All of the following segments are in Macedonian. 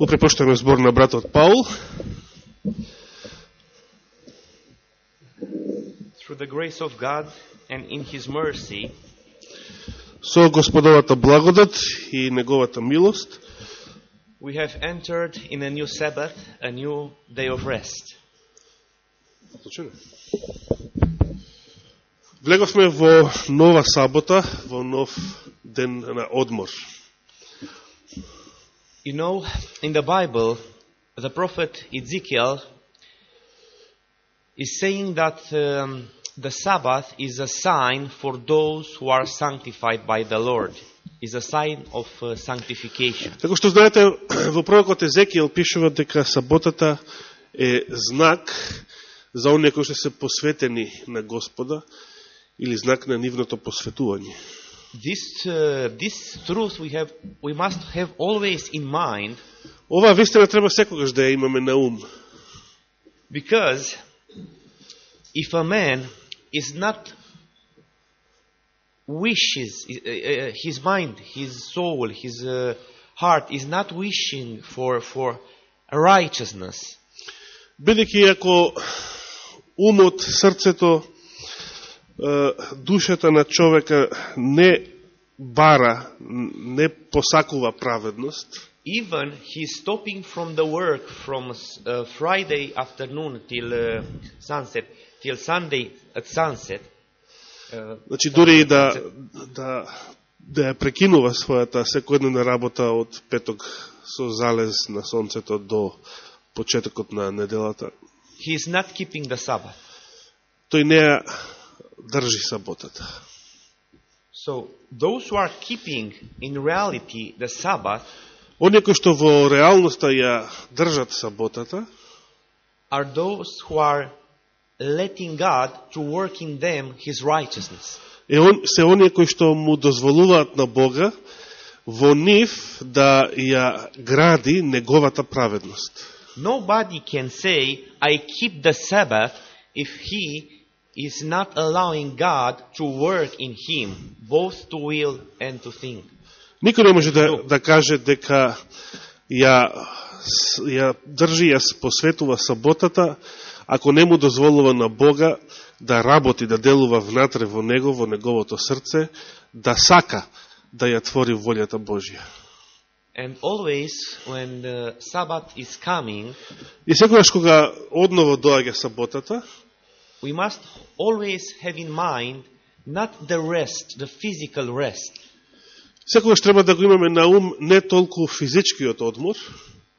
Упрепоштаме збор на братот Паул. Through the grace of God and in His mercy, Со Господовата благодат и Неговата милост, we have entered in a new Sabbath, a new day of rest. влеговме во нова сабота, во нов ден на одмор. You know, in the Bible, the prophet Ezekiel is saying that um, the Sabbath is a sign for those who are sanctified by the Lord. Is a sign of uh, sanctification. Како што знаете, во пророкот Езекијел пишува дека саботата е знак за оние кои што се посветени на Господа или знак на нивното посветување. This, uh, this truth we have, we must have always in mind Оваа вистина треба секогаш да ја имаме на ум. because if a man is not wishes uh, uh, his mind, his soul, his uh, heart is not wishing for for righteousness, Бидејќи ако умот, срцето, е, душата на човека не бара, не посакува праведност, even he's stopping from the work from uh, Friday afternoon till uh, sunset, till Sunday at sunset. Uh, значи дури и да, да, да ја прекинува својата секојдневна работа од петок со залез на сонцето до почетокот на неделата, he's not keeping the Sabbath. тој не ја држи саботата. So those who are keeping in reality the Sabbath Оние кои што во реалноста ја држат саботата, are those who are letting God to work in them His righteousness. е он, се оние кои што му дозволуваат на Бога во нив да ја гради неговата праведност. Nobody can say, I keep the Sabbath if he is not allowing God to work in him, both to will and to think. Никој не може да, да каже дека ја, ја држи, ја посветува саботата, ако не му дозволува на Бога да работи, да делува внатре во него, во неговото срце, да сака да ја твори волјата Божја. And always when the Sabbath is coming, И секогаш кога одново доаѓа саботата, we must always have in mind not the rest, the physical rest, секогаш треба да го имаме на ум не толку физичкиот одмор,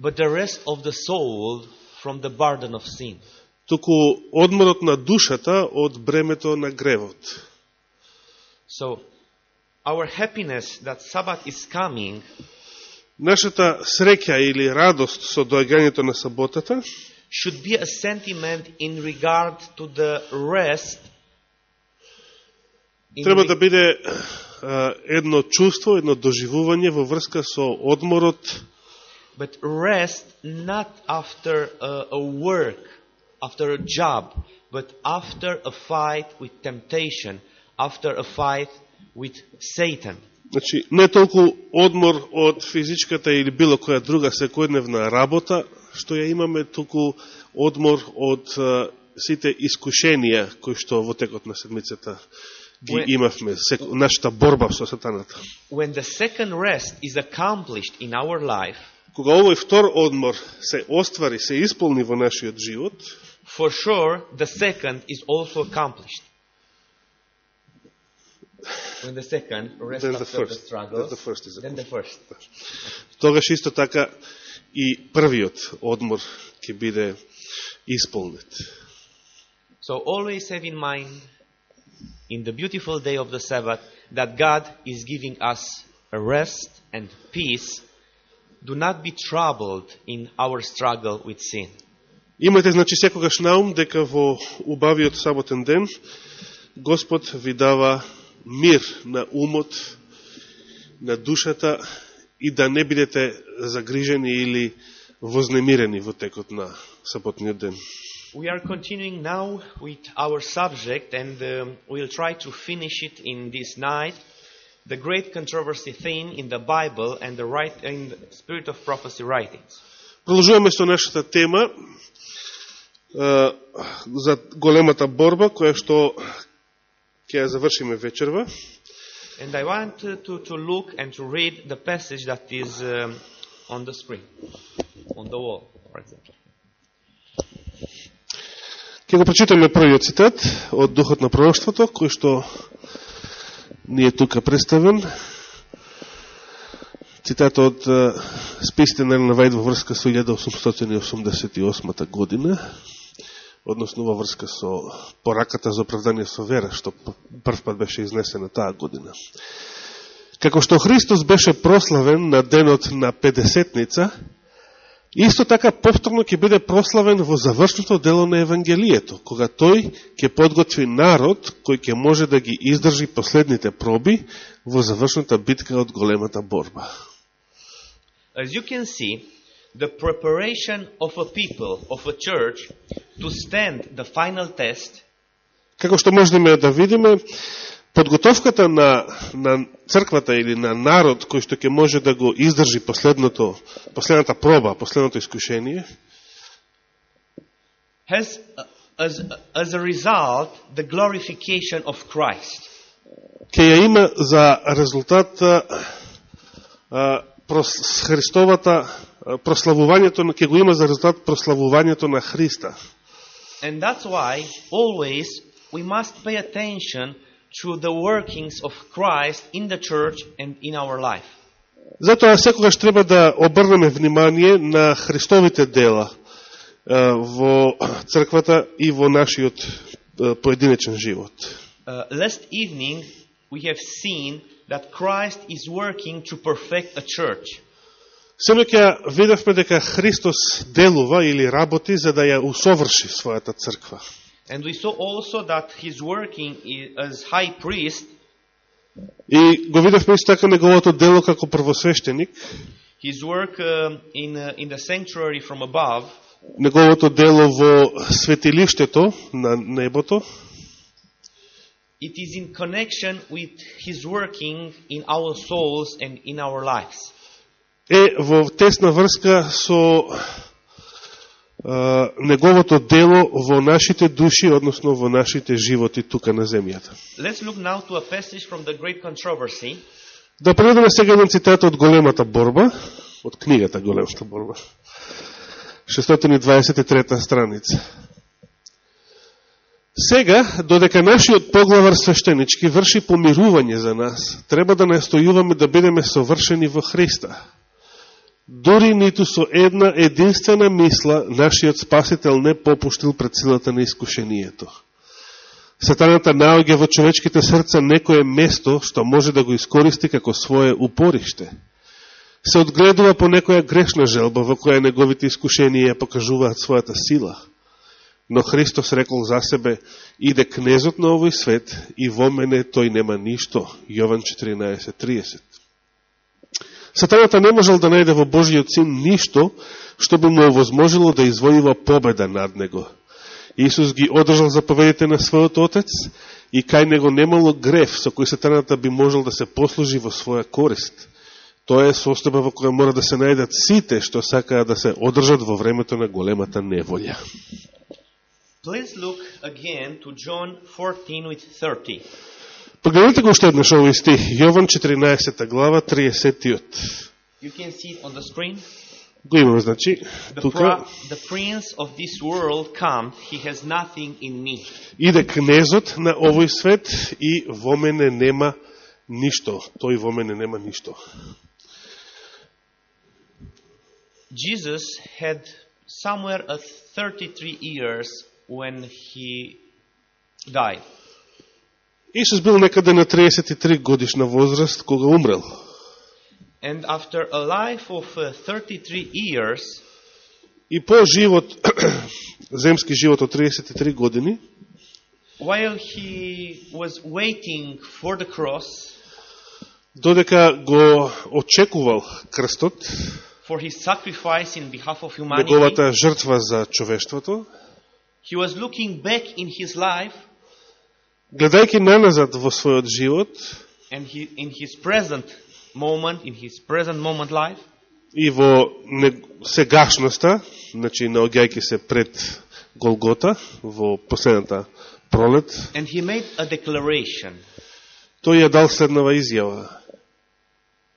but the rest of the soul from the burden of sin. туку одморот на душата од бремето на гревот. So, our happiness that Sabbath is coming Нашата среќа или радост со доаѓањето на саботата should be a sentiment in regard to the rest. in треба re- да биде а, едно чувство, едно доживување во врска со одморот, but rest not after a, a work, after a job, but after a fight with temptation, after a fight with Satan. значи не толку одмор од физичката или било која друга секојдневна работа, што ја имаме, туку одмор од сите искушенија кои што во текот на седмицата ги Уе- имавме, нашата борба со сатаната. When the second rest is accomplished in our life, Кога овој втор одмор се оствари, се исполни во нашиот живот, for sure the second is also accomplished. When the second rest Then the after the first. struggle, Then the first is then the first. тогаш исто така и првиот одмор ќе биде исполнет. So always have in mind, in the beautiful day of the Sabbath, that God is giving us a rest and peace. Do not be troubled in our struggle with sin. Имате значи секогаш наум дека во убавиот саботен ден Господ ви дава мир на умот, на душата и да не бидете загрижени или вознемирени во текот на саботниот ден. We are continuing now with our subject and um, we'll try to finish it in this night. the great controversy theme in the Bible and the right in the spirit of prophecy writings. Продолжуваме со нашата тема е, за големата борба, која што ќе ја завршиме вечерва. And I want to, to, look and to read the passage that is um, on the screen, on the wall, for example. Ке го прочитаме првиот цитат од Духот на пророќството, кој што ни е тука представен. Цитат од списите на Елена Вајд во врска со 1888 година, односно во врска со пораката за оправдание со вера, што прв пат беше изнесена таа година. Како што Христос беше прославен на денот на Педесетница, Исто така повторно ќе биде прославен во завршното дело на Евангелието, кога тој ќе подготви народ кој ќе може да ги издржи последните проби во завршната битка од големата борба. As you can see, the preparation of a people, of a church, to stand the final test Како што можеме да видиме, подготовката на, на црквата или на народ кој што ќе може да го издржи последното, последната проба, последното искушение, has, uh, as, as a result, the glorification of Christ. ќе ја има за резултат а, прос, Христовата прославувањето, на- ќе го има за резултат прославувањето на Христа. And that's why always we must pay attention to the workings of Christ in the church and in our life. Затоа секогаш треба да обрнеме внимание на Христовите дела во црквата и во нашиот поединечен живот. Uh, last evening, we have seen that Christ is working to perfect a church. Сено ќе видевме дека Христос делува или работи за да ја усоврши својата црква. And we saw also that he's working as high priest, И го видевме исто така неговото дело како првосвещеник, his work um, in, uh, in the sanctuary from above, неговото дело во светилиштето на небото, it is in connection with his working in our souls and in our lives. Е во тесна врска со неговото дело во нашите души, односно во нашите животи тука на земјата. Let's look now to a passage from the Great Controversy, Да преведеме сега еден цитат од Големата борба, од книгата Големата борба. 623 страница. Сега, додека нашиот поглавар свештенички врши помирување за нас, треба да настојуваме да бидеме совршени во Христа. Дори ниту со една единствена мисла нашиот Спасител не попуштил пред силата на искушението. Сатаната наоѓа во човечките срца некое место што може да го искористи како свое упориште. Се одгледува по некоја грешна желба во која неговите искушенија покажуваат својата сила. Но Христос рекол за себе, иде кнезот на овој свет и во мене тој нема ништо. Јован 14.30 Сатаната не можел да најде во Божиот син ништо што би му овозможило да извојува победа над него. Исус ги одржал заповедите на својот Отец и кај него немало греф со кој сатаната би можел да се послужи во своја корист. Тоа е состојба во која мора да се најдат сите што сакаат да се одржат во времето на големата неволја. Please look again to John 14 with 30. Погледнете го уште еднаш овој стих, Јован 14 глава, 30 You can see it on the screen. Го имаме, значи, тука. the of this world come, he has in me. Иде кнезот на овој свет и во мене нема ништо. Тој во мене нема ништо. Jesus had somewhere at 33 years when he died. Исус бил некаде на 33 годишна возраст кога умрел. And after a life of uh, 33 years, И по живот, земски живот од 33 години, while he was waiting for the cross, додека го очекувал крстот, for his sacrifice in behalf of humanity, неговата жртва за човештвото, he was looking back in his life гледајќи наназад во својот живот, and he, in his present moment, in his present moment life, и во сегашноста, значи наоѓајќи се пред Голгота, во последната пролет, and he made a declaration тој ја дал следнава изјава,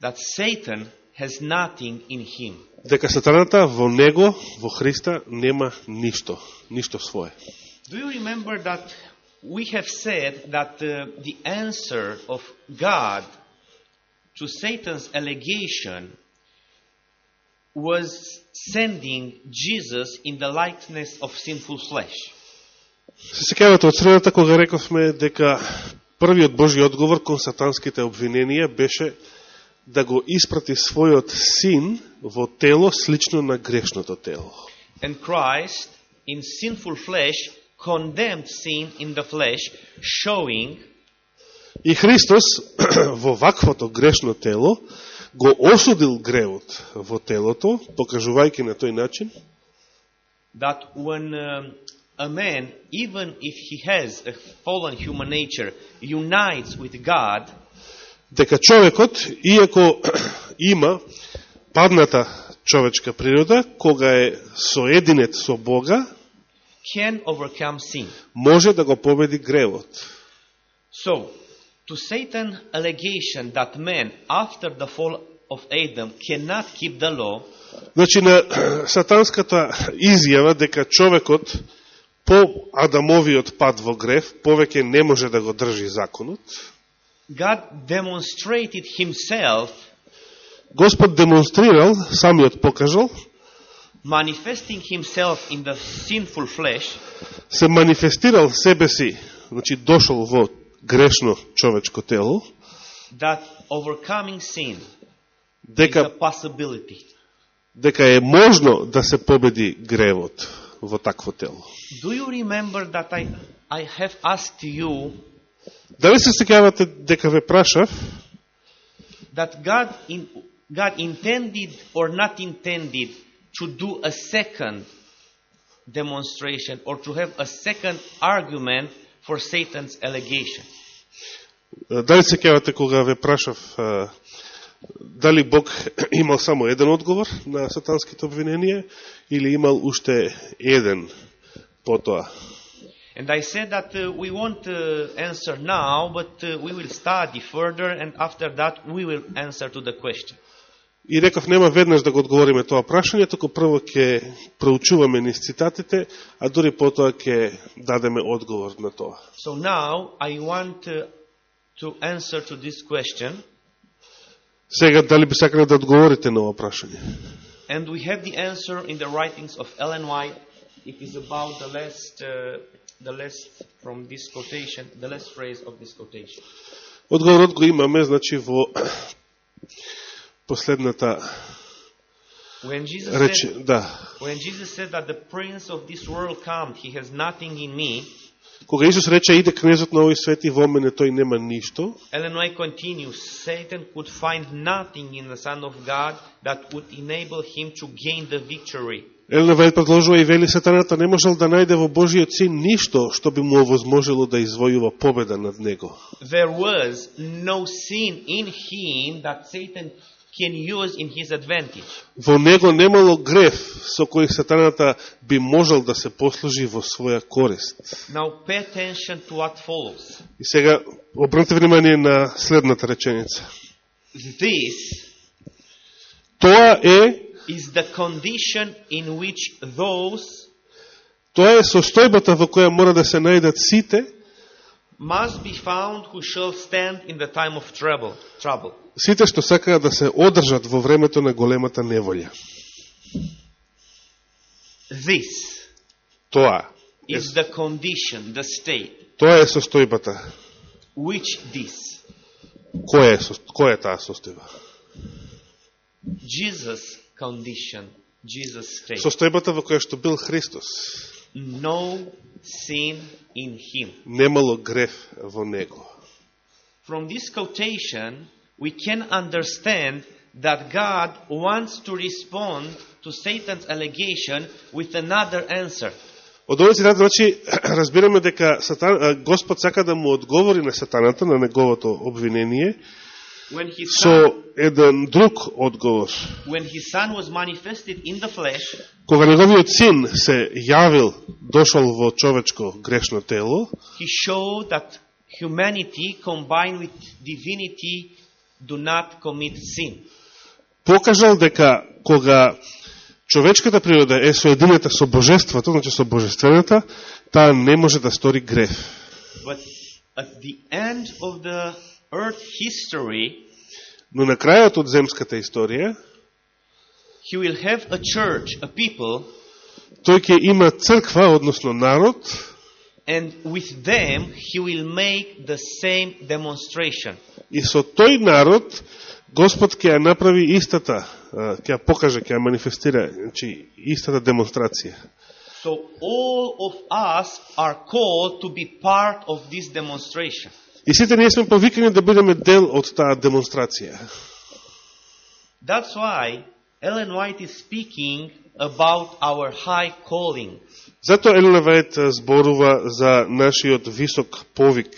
that Satan has nothing in him. дека сатаната во него, во Христа, нема ништо, ништо свое. Do you remember that we have said that uh, the answer of God to Satan's allegation was sending Jesus in the likeness of sinful flesh? Се секавате од средата кога рековме дека првиот Божи одговор кон сатанските обвиненија беше да го испрати својот син во тело слично на грешното тело. And Christ, in sinful flesh, condemned sin in the flesh, showing И Христос во ваквото грешно тело го осудил гревот во телото, покажувајќи на тој начин that when um, a man, even if he has a fallen human nature, unites with God, дека човекот, иако има падната човечка природа, кога е соединет со Бога, can overcome sin. може да го победи гревот. So, to Satan's allegation that man, after the fall of Adam, cannot keep the law, Значи, на сатанската изјава дека човекот по Адамовиот пад во грев повеќе не може да го држи законот, God demonstrated himself Господ демонстрирал, самиот покажал, manifesting himself in the sinful flesh се манифестирал себе си, значи дошол во грешно човечко тело, that overcoming sin is дека, a possibility. дека е можно да се победи гревот во такво тело. Do you remember that I, I have asked you Дали се секавате дека ве прашав, that God, in, God intended or not intended to do a second demonstration or to have a second argument for Satan's allegation? дали се секавате кога ве прашав, а, дали Бог имал само еден одговор на сатанските обвиненија или имал уште еден потоа? And I said that uh, we won't uh, answer now, but uh, we will study further, and after that we will answer to the question. И реков, нема веднаш да го одговориме тоа прашање, току прво ќе проучуваме низ цитатите, а дури потоа ќе дадеме одговор на тоа. So now I want uh, to answer to this question, Сега, дали би сакале да одговорите на ова прашање? and we have the answer in the writings of Ellen White. It is about the last, uh, the last from this quotation, the last phrase of this quotation. Одговорот го имаме, значи, во последната When Jesus рече, said, да, when Jesus said that the prince of this world come, he has nothing in me. кога Исус рече, иде кнезот на овој свет и во мене тој нема ништо, Ellen White continues, Satan could find nothing in the Son of God that would enable him to gain the victory. Елена Вајд продолжува и вели сатаната не можел да најде во Божиот син ништо што би му овозможело да извојува победа над него. There was no sin in him that Satan can use in his advantage. Во него немало греф со кој сатаната би можел да се послужи во своја корист. Now pay attention to what follows. И сега обрнете внимание на следната реченица. This Тоа е is the condition in which those тоа е состојбата во која мора да се најдат сите, must be found who shall stand in the time of trouble. trouble. Сите што сакаат да се одржат во времето на големата неволја. This Тоа is the condition, the state. Тоа е состојбата. Which this? Која е, која е таа состојба? Jesus condition, Jesus state. Состојбата во која што бил Христос. no sin in him. Немало греф во него. From this quotation, we can understand that God wants to respond to Satan's allegation with another answer. Од овој цитат, значи, разбираме дека сатан, а, Господ сака да му одговори на сатаната, на неговото обвинение, When his, son, со еден друг одговор. when his son was manifested in the flesh, Кога неговиот син се јавил, дошол во човечко грешно тело, he showed that humanity combined with divinity do not commit sin. покажал дека кога човечката природа е соединета со божеството, значи со божествената, таа не може да стори греф. But at the end of the earth history, Но на крајот од земската историја, he will have a church, a people, тој ќе има црква, односно народ, and with them he will make the same demonstration. и со тој народ Господ ќе ја направи истата, а, ќе ја покаже, ќе ја манифестира, значи истата демонстрација. So all of us are called to be part of this demonstration. И сите ние сме повикани да бидеме дел од таа демонстрација. That's why Ellen White is speaking about our high calling. Затоа Елена Вајт а, зборува за нашиот висок повик.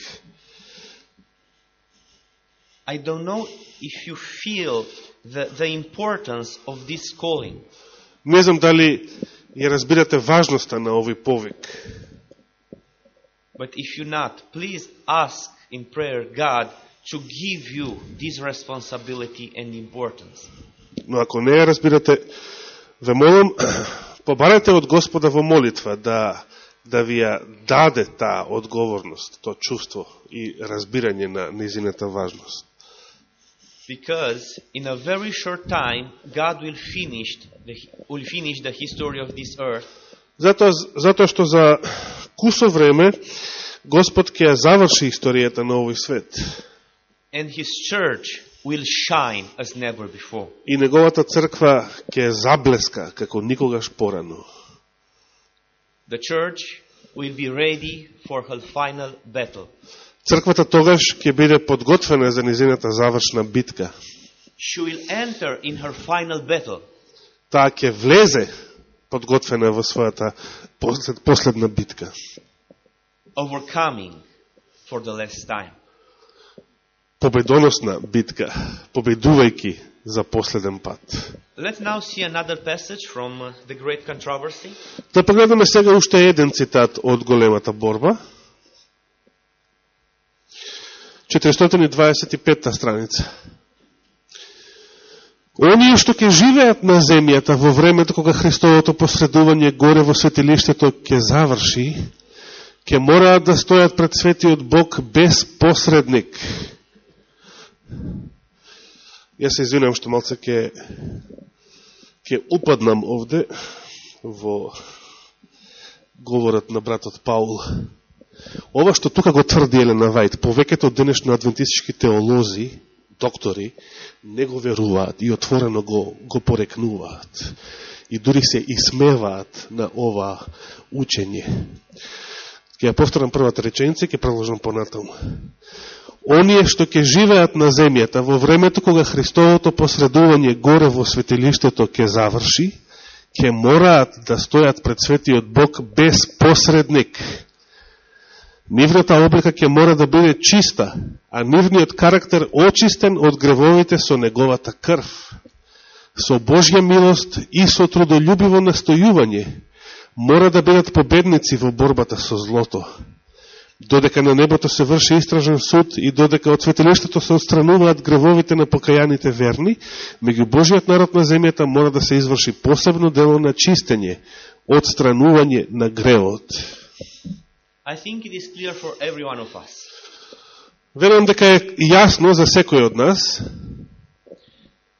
I don't know if you feel the, the importance of this calling. Не знам дали ја разбирате важноста на овој повик. But if you not, please ask in prayer God to give you this responsibility and importance. Но ако не ја разбирате, ве молам, побарете од Господа во молитва да, да ви ја даде таа одговорност, тоа чувство и разбирање на низината важност. Because in a very short time, God will finish the, will finish the history of this earth Затоа, затоа што за кусо време Господ ќе ја заврши историјата на овој свет and His church will shine as never before. и неговата црква ќе заблеска како никогаш порано. The church will be ready for her final battle. Црквата тогаш ќе биде подготвена за низината завршна битка. She will enter in her final battle Таа ќе влезе подготвена во својата послед, последна битка. overcoming for the last time. Победоносна битка, победувајќи за последен пат. Let's now see another passage from uh, the Great Controversy. Да погледнеме сега уште еден цитат од големата борба. 425 страница. Оние што ќе живеат на земјата во времето кога Христовото посредување горе во светилиштето ќе заврши, ќе мораат да стојат пред светиот Бог без посредник. Јас се извинам што малце ќе ќе упаднам овде во говорот на братот Паул. Ова што тука го тврди Елена Вајд, повеќето денешно адвентистички теолози, доктори, не го веруваат и отворено го, го порекнуваат. И дури се исмеваат на ова учење. Ке ја повторам првата реченица и ке продолжам понатаму. Оние што ќе живеат на земјата во времето кога Христовото посредување горе во светилиштето ќе заврши, ќе мораат да стојат пред светиот Бог без посредник. Нивната облика ќе мора да биде чиста, а нивниот карактер очистен од гревовите со неговата крв. Со Божја милост и со трудолюбиво настојување мора да бидат победници во борбата со злото. Додека на небото се врши истражен суд и додека од светилиштето се отстрануваат гревовите на покајаните верни, меѓу Божиот народ на земјата мора да се изврши посебно дело на чистење, отстранување на гревот. I think it is clear for every one of us Верувам дека е јасно за секој од нас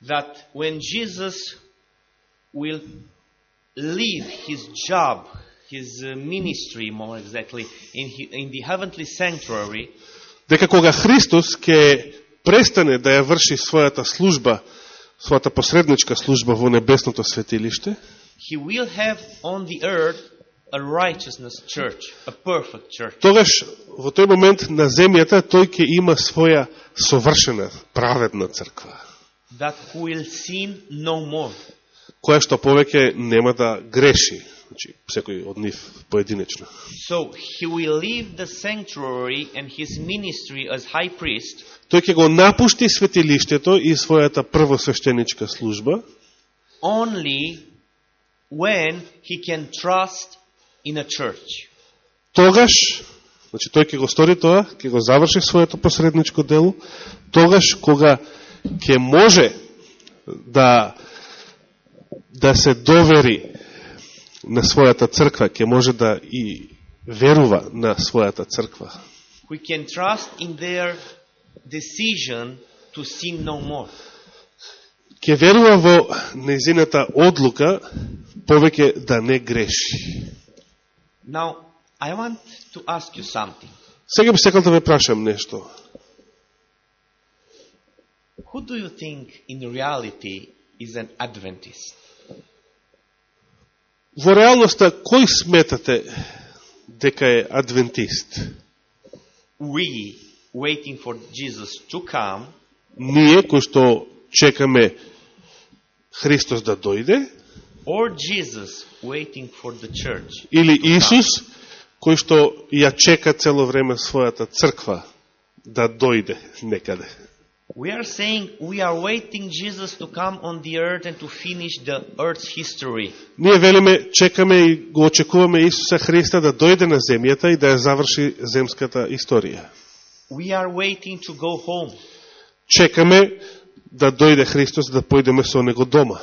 that when Jesus will leave his job, his uh, ministry more exactly, in, in the heavenly sanctuary, дека кога Христос ќе престане да ја врши својата служба, својата посредничка служба во небесното светилиште, he will have on the earth a righteousness church, a perfect church. тогаш во тој момент на земјата тој ќе има своја совршена, праведна црква, that will sin no more. која што повеќе нема да греши значи секој од нив поединечно. So he will leave the sanctuary and his ministry as high priest Тој ќе го напушти светилиштето и својата првосвещеничка служба, only when he can trust in a church. тогаш, значи тој ќе го стори тоа, ќе го заврши своето посредничко дело, тогаш кога ќе може да да се довери на својата црква, ќе може да и верува на својата црква. We can trust in their decision to sin no more. Ќе верува во незината одлука повеќе да не греши. Now, I want to ask you something. Сега би секал да ве прашам нешто. Who do you think in reality is an Adventist? Во реалноста, кој сметате дека е адвентист? We waiting for Jesus to come, Ние, кои што чекаме Христос да дојде, or Jesus waiting for the church? или? Исус, кој што ја чека цело време својата црква да дојде некаде. We are saying we are waiting Jesus to come on the earth and to finish the earth's history. Ние велиме, чекаме и го очекуваме Исуса Христа да дојде на земјата и да ја заврши земската историја. We are waiting to go home. Чекаме да дојде Христос да појдеме со Него дома.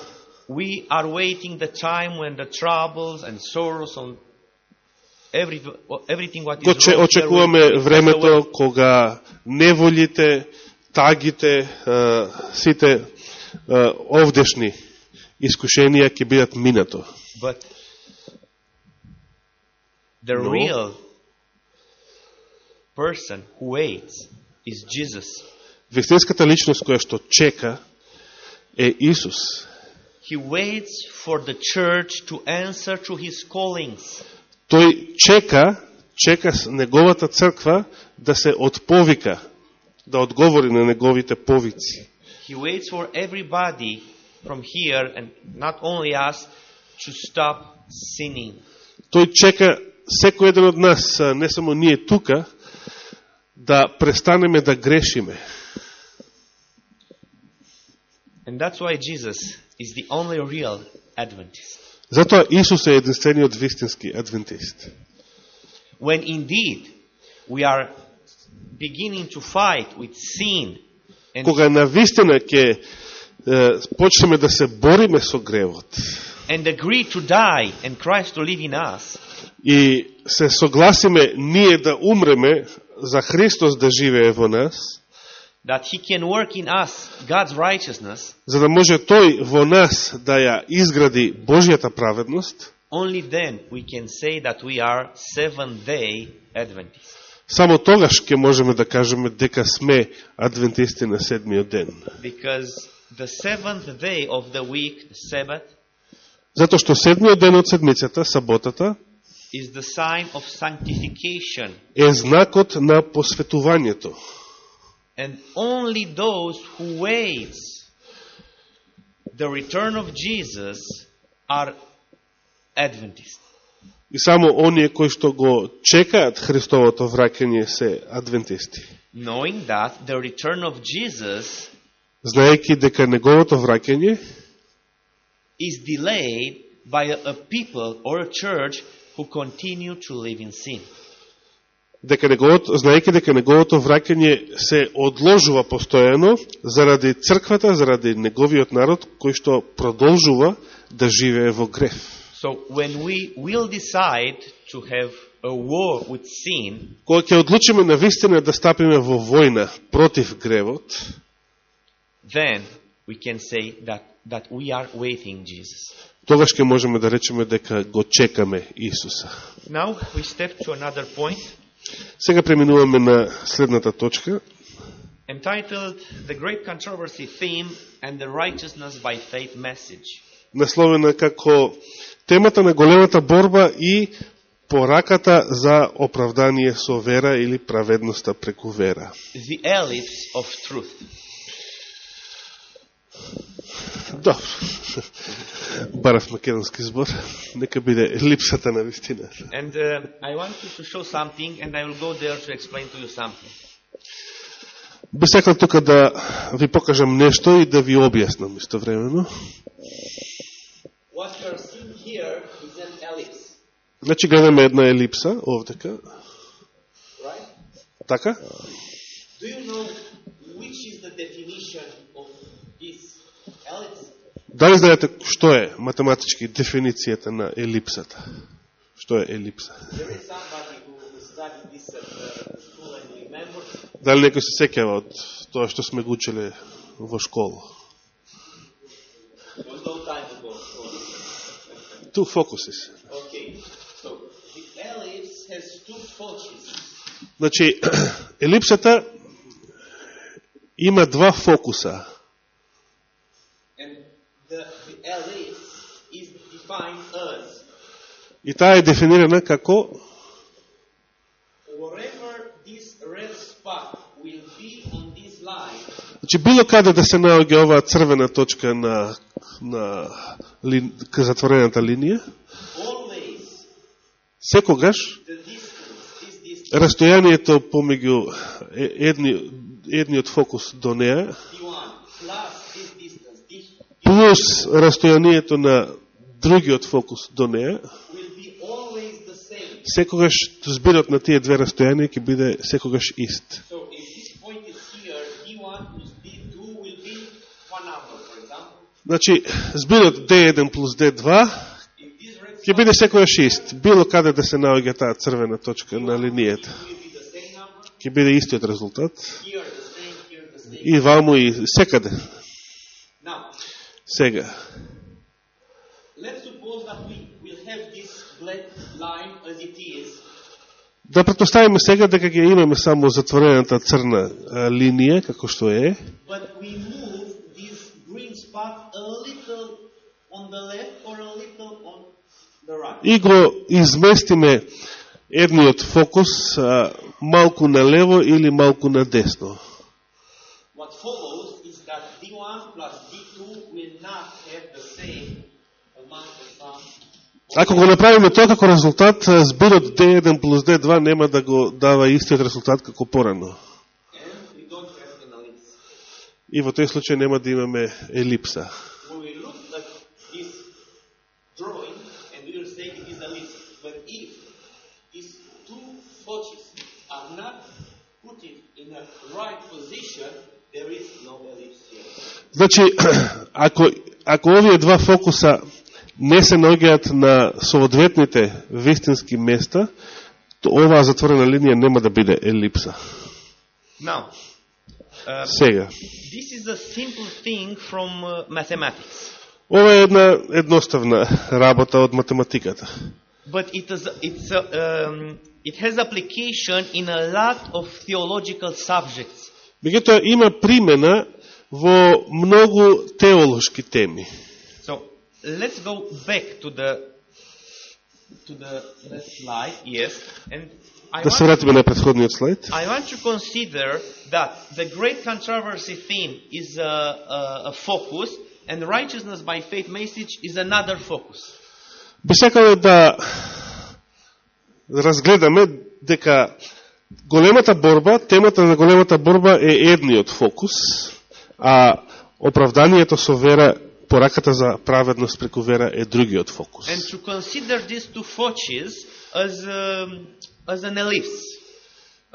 We are waiting the time when the troubles and sorrows on every, everything what is Го че, wrong here очекуваме will pass away. времето кога неволите, тагите, сите овдешни искушенија ќе бидат минато. But the No. real person who waits is Jesus. Вистинската личност која што чека е Исус. He waits for the church to answer to his callings. Тој чека, чека неговата црква да се отповика, да одговори на неговите повици. He waits for everybody from here and not only us to stop sinning. Тој чека секој еден од нас, не само ние тука, да престанеме да грешиме. And that's why Jesus is the only real Adventist. Затоа Исус е единствениот вистински адвентист. When indeed we are Кога на вистина ќе е, почнеме да се бориме со гревот and agree to die and Christ to live in us, и се согласиме ние да умреме за Христос да живее во нас, that He can work in us God's righteousness, за да може тој во нас да ја изгради Божјата праведност, only then we can say that we are seven day Adventists. Само тогаш ќе можеме да кажеме дека сме адвентисти на седмиот ден. Because the seventh day of the week, the Sabbath, Затоа што седмиот ден од седмицата, саботата, is the sign of sanctification. е знакот на посветувањето. And only those who waits the return of Jesus are Adventists. И само оние кои што го чекаат Христовото враќање се адвентисти. Knowing that the return of Jesus Знаејќи дека неговото враќање is delayed by a, people or a church who continue to live in sin. дека неговото, знаејќи дека неговото враќање се одложува постојано заради црквата, заради неговиот народ кој што продолжува да живее во греф. So when we will decide to have a war with sin, Кога ќе одлучиме на вистина да стапиме во војна против гревот, then we can say that, that we are waiting Jesus. тогаш ќе можеме да речеме дека го чекаме Исуса. Now we step to another point Сега преминуваме на следната точка, entitled The Great Controversy Theme and the Righteousness by Faith Message. Насловена како темата на големата борба и пораката за оправдание со вера или праведноста преку вера. The of truth. Добро. барав македонски збор, нека биде липсата на вистина. And uh, I want you to show something, and I will go there to explain to you something. Би сакал тука да ви покажам нешто и да ви објаснам истовремено. What you are seeing here is an ellipse, Значи гледаме една елипса овдека, right? така? Do you know which is the definition of this ellipse? Дали знаете што е математички дефиницијата на елипсата? Што е елипса? Uh. Дали некој се сеќава од тоа што сме го учеле во школа? It was no time ago. So- Ту фокусис. Okay, so the ellipse has two focuses. Значи, елипсата има два фокуса. And the, the ellipse is defined as И таа е дефинирана како wherever this red spot will be on this line, Значи, било каде да се наоѓа оваа црвена точка на, на ли, затворената линија, секогаш растојанието помеѓу едни, едниот фокус до неа, плюс растојанието на другиот фокус до неа, секогаш збирот на тие две растојанија ќе биде секогаш ист. So if this point is here, d1 plus d2 will be one number, for example. Значи, збирот D1 плюс D2 ќе биде секоја ист. Било каде да се наоѓа таа црвена точка на линијата. Ќе биде истиот резултат. И ваму и секаде. Сега. Да претпоставиме сега дека ќе имаме само затворената црна линија, како што е, but we move this green spot a little on the left or a little on the right и го изместиме едниот фокус а, малку налево или малку надесно. What follows is that d1 plus d2 will not have the same amount of sun. Ако го направиме тоа како резултат, збирот D1 плюс D2 нема да го дава истиот резултат како порано. И во тој случај нема да имаме елипса. When we look at this drawing, and we will say it is ellipse, but if these two focus are not put it in the right position, there is no ellipse here. Значи, ако, ако овие два фокуса не се наоѓаат на соодветните вистински места, то оваа затворена линија нема да биде елипса. Now, uh, Сега. this is a simple thing from uh, mathematics, Ова е една едноставна работа од математиката. but it, is, it's a, um, it has application in a lot of theological subjects. Меѓутоа има примена во многу теолошки теми. So let's go back to the to the left slide. Yes, and I Да се want, вратиме на предходниот слайд. I want to consider that the great controversy theme is a, a, a focus, and righteousness by faith message is another focus. Би сакале да разгледаме дека големата борба, темата на големата борба е едниот фокус, а оправданието со вера, пораката за праведност преку вера е другиот фокус. And to consider these two focus as um, as an ellipse.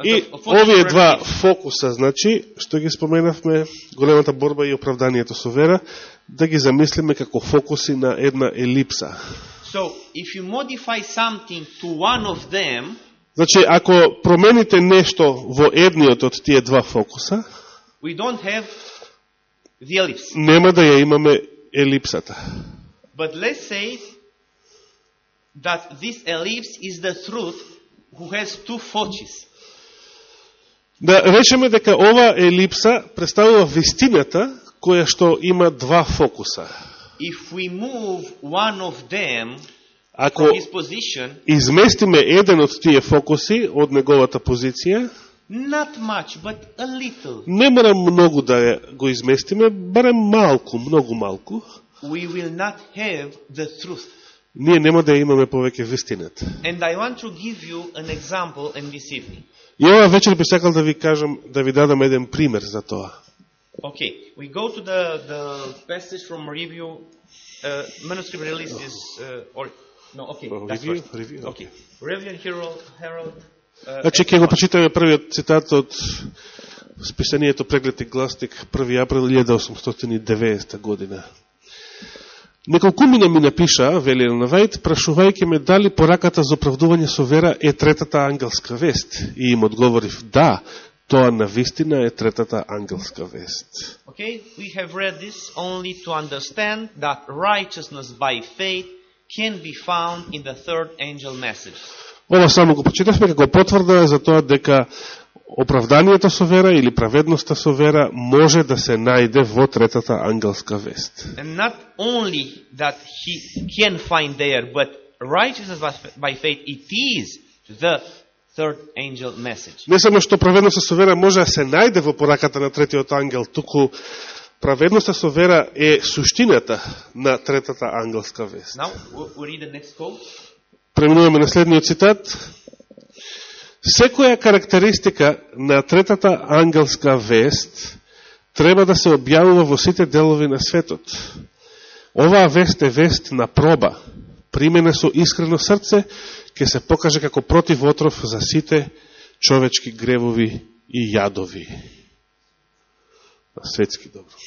И a- a овие два фокуса, значи, што ги споменавме, големата борба и оправданието со вера, да ги замислиме како фокуси на една елипса. So if you modify something to one of them, Значи, ако промените нешто во едниот од тие два фокуса, we don't have the ellipse. нема да ја имаме елипсата. But let's say that this ellipse is the truth who has two foci. Да речеме дека ова елипса представува вистината која што има два фокуса. If we move one of them Ако изместиме еден од тие фокуси од неговата позиција, not much, but a little, не мора многу да ја го изместиме, барем малку, многу малку, we will not have the truth. ние нема да ја имаме повеќе вистината. And I want to give you an example in this evening. И ова вечер би сакал да ви кажам, да ви дадам еден пример за тоа. Okay, we go to the, the passage from review. Uh, manuscript release is, uh, or, no, okay, Oh, that's review? first. Review, Okay, Review and Herald, Herald uh, Значи, ќе го прочитаме првиот цитат од списанието Преглед и гласник 1 април 1890 година. Неколкумина ми напиша, вели на Вајд, прашувајќи ме дали пораката за оправдување со вера е третата ангелска вест. И им одговорив, да, тоа на вистина е третата ангелска вест. Okay, we have read this only to understand that righteousness by faith can be found in the third angel message. Ова само го почитавме како потврда за тоа дека оправданието со вера или праведноста со вера може да се најде во третата ангелска вест. And not only that he can find there, but righteousness by by faith, it is the third angel message. Не само што праведноста со вера може да се најде во пораката на третиот ангел, туку праведноста со вера е суштината на третата ангелска вест. Now, we we read the next quote. Преминуваме на следниот цитат. Секоја карактеристика на третата ангелска вест треба да се објавува во сите делови на светот. Оваа вест е вест на проба, примена со искрено срце, ќе се покаже како противотров за сите човечки гревови и јадови. На светски добро.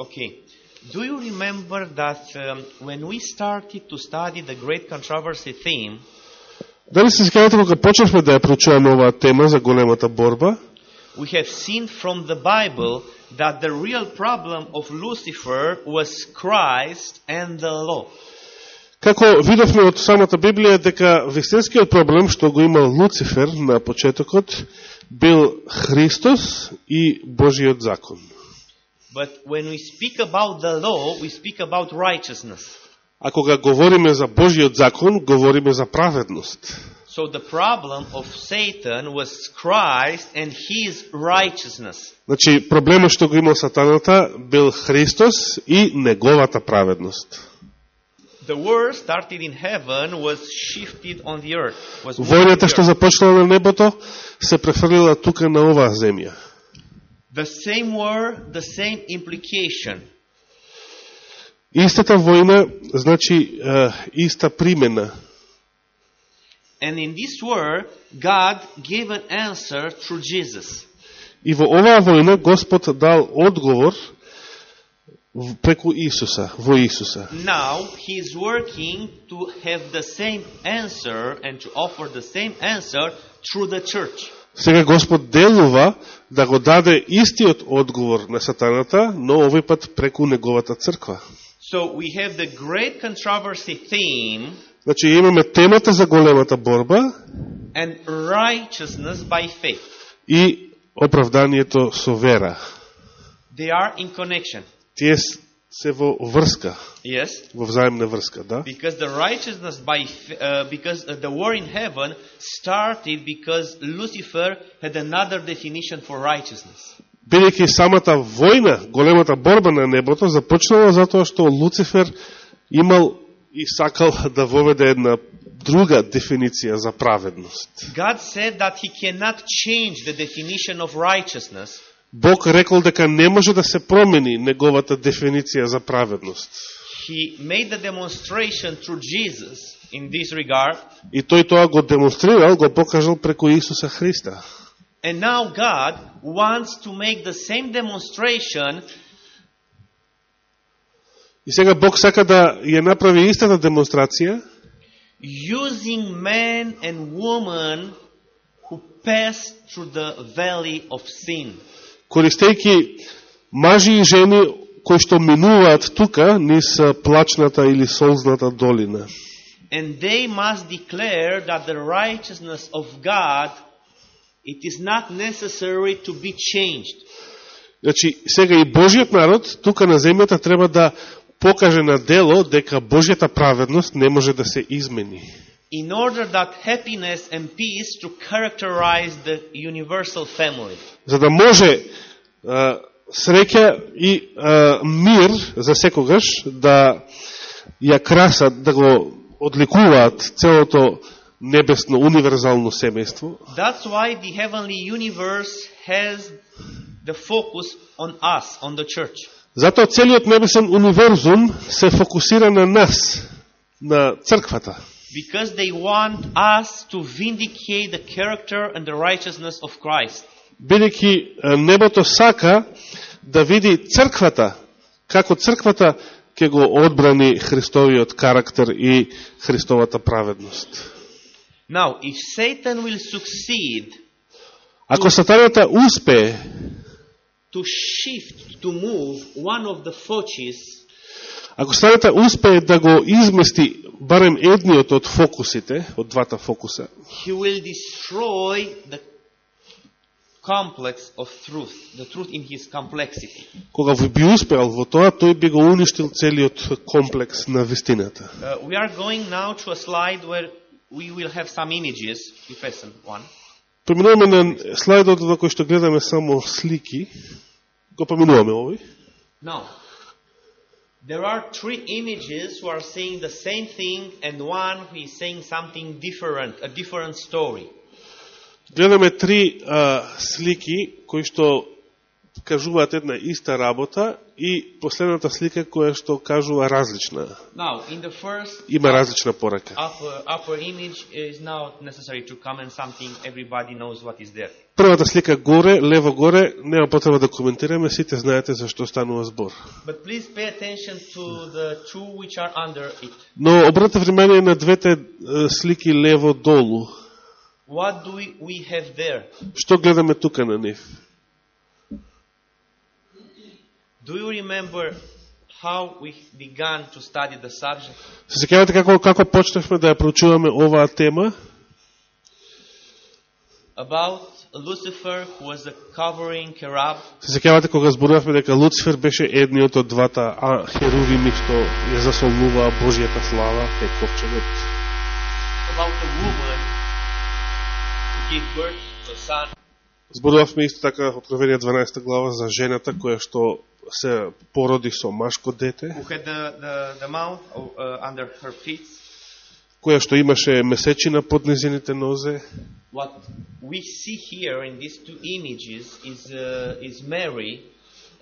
Okay. Do you remember that um, when we started to study the great controversy theme, Дали се скажете кога почнахме да ја проучуваме оваа тема за големата борба, we have seen from the Bible that the real problem of Lucifer was Christ and the law. Како видовме од самата Библија дека вистинскиот проблем што го имал Луцифер на почетокот бил Христос и Божиот закон. But when we speak about the law, we speak about righteousness. А кога говориме за Божиот закон, говориме за праведност. So the problem of Satan was Christ and his righteousness. Значи, проблемот што го имал сатаната бил Христос и неговата праведност. The war started in heaven was shifted on the earth. Was moved on Војната the што earth. започнала на небото се префрлила тука на оваа земја. The same war, the same implication. Истата војна, значи, е, иста примена. And in this war, God gave an answer through Jesus. И во оваа војна Господ дал одговор в- преку Исуса, во Исуса. Now, He is working to have the same answer and to offer the same answer through the church. Сега Господ делува да го даде истиот одговор на сатаната, но овој пат преку неговата црква. So we have the great controversy theme Значи имаме темата за големата борба and righteousness by faith. и оправданието со вера. They are in connection. Тие се во врска, Yes, во взаимна врска, да? because the righteousness by f- uh, because uh, the war in heaven started because Lucifer had another definition for righteousness. Бидејќи самата војна, големата борба на небото започнала затоа што Луцифер имал и сакал да воведе една друга дефиниција за праведност. God said that he cannot change the definition of righteousness Бог рекол дека не може да се промени неговата дефиниција за праведност. he made the demonstration through Jesus in this regard, И тој тоа го демонстрирал, го покажал преку Исуса Христа. and now God wants to make the same demonstration И сега Бог сака да ја направи истата демонстрација, using man and woman who passed through the valley of sin. Користејќи мажи и жени кои што минуваат тука низ плачната или солзната долина. And they must declare that the righteousness of God it is not necessary to be changed. Значи, сега и Божиот народ тука на земјата треба да покаже на дело дека Божјата праведност не може да се измени. In order that happiness and peace to characterize the universal family. За да може среќа и мир за секогаш да ја красат, да го одликуваат целото небесно универзално семејство. That's why the heavenly universe has the focus on us, on the church. Затоа целиот небесен универзум се фокусира на нас, на црквата. Because they want us to vindicate the character and the righteousness of Christ. Бидејќи е, небото сака да види црквата, како црквата ќе го одбрани Христовиот карактер и Христовата праведност. Now, if Satan will succeed Ако сатаната успее to shift, to move one of the focus Ако страната успее да го измести барем едниот од фокусите, од двата фокуса, he will destroy the complex of truth, the truth in his complexity. кога ви би успеал во тоа, тој би го уништил целиот комплекс на вистината. Uh, we are going now to a slide where we will have some images, Ephesians 1. Поминуваме на слайдот во кој што гледаме само слики. Го поминуваме овој. Now, there are three images who are saying the same thing and one who is saying something different, a different story. Гледаме три а, слики кои што кажуваат една иста работа и последната слика која што кажува различна. Now, in the first Има различна порака. upper, upper image is not necessary to comment something, everybody knows what is there. Првата слика горе, лево горе, нема потреба да коментираме, сите знаете за што станува збор. Но обрнете внимание на двете слики лево долу. Што гледаме тука на нив? Do you remember how we began to study the subject? Се сеќавате како како почнавме да ја проучуваме оваа тема? About Lucifer, who was the covering cherub, Се сеќавате кога зборувавме дека Луцифер беше едниот од двата херувими што ја засолнуваа Божијата слава, кај ковчегот. about the woman who gave birth to a son, Зборувавме исто така Откровение 12 глава за жената која што се породи со машко дете, who had the, the, the mouth uh, under her feet. Која што имаше месечина под незините нозе. What we see here in these two images is, uh, is Mary,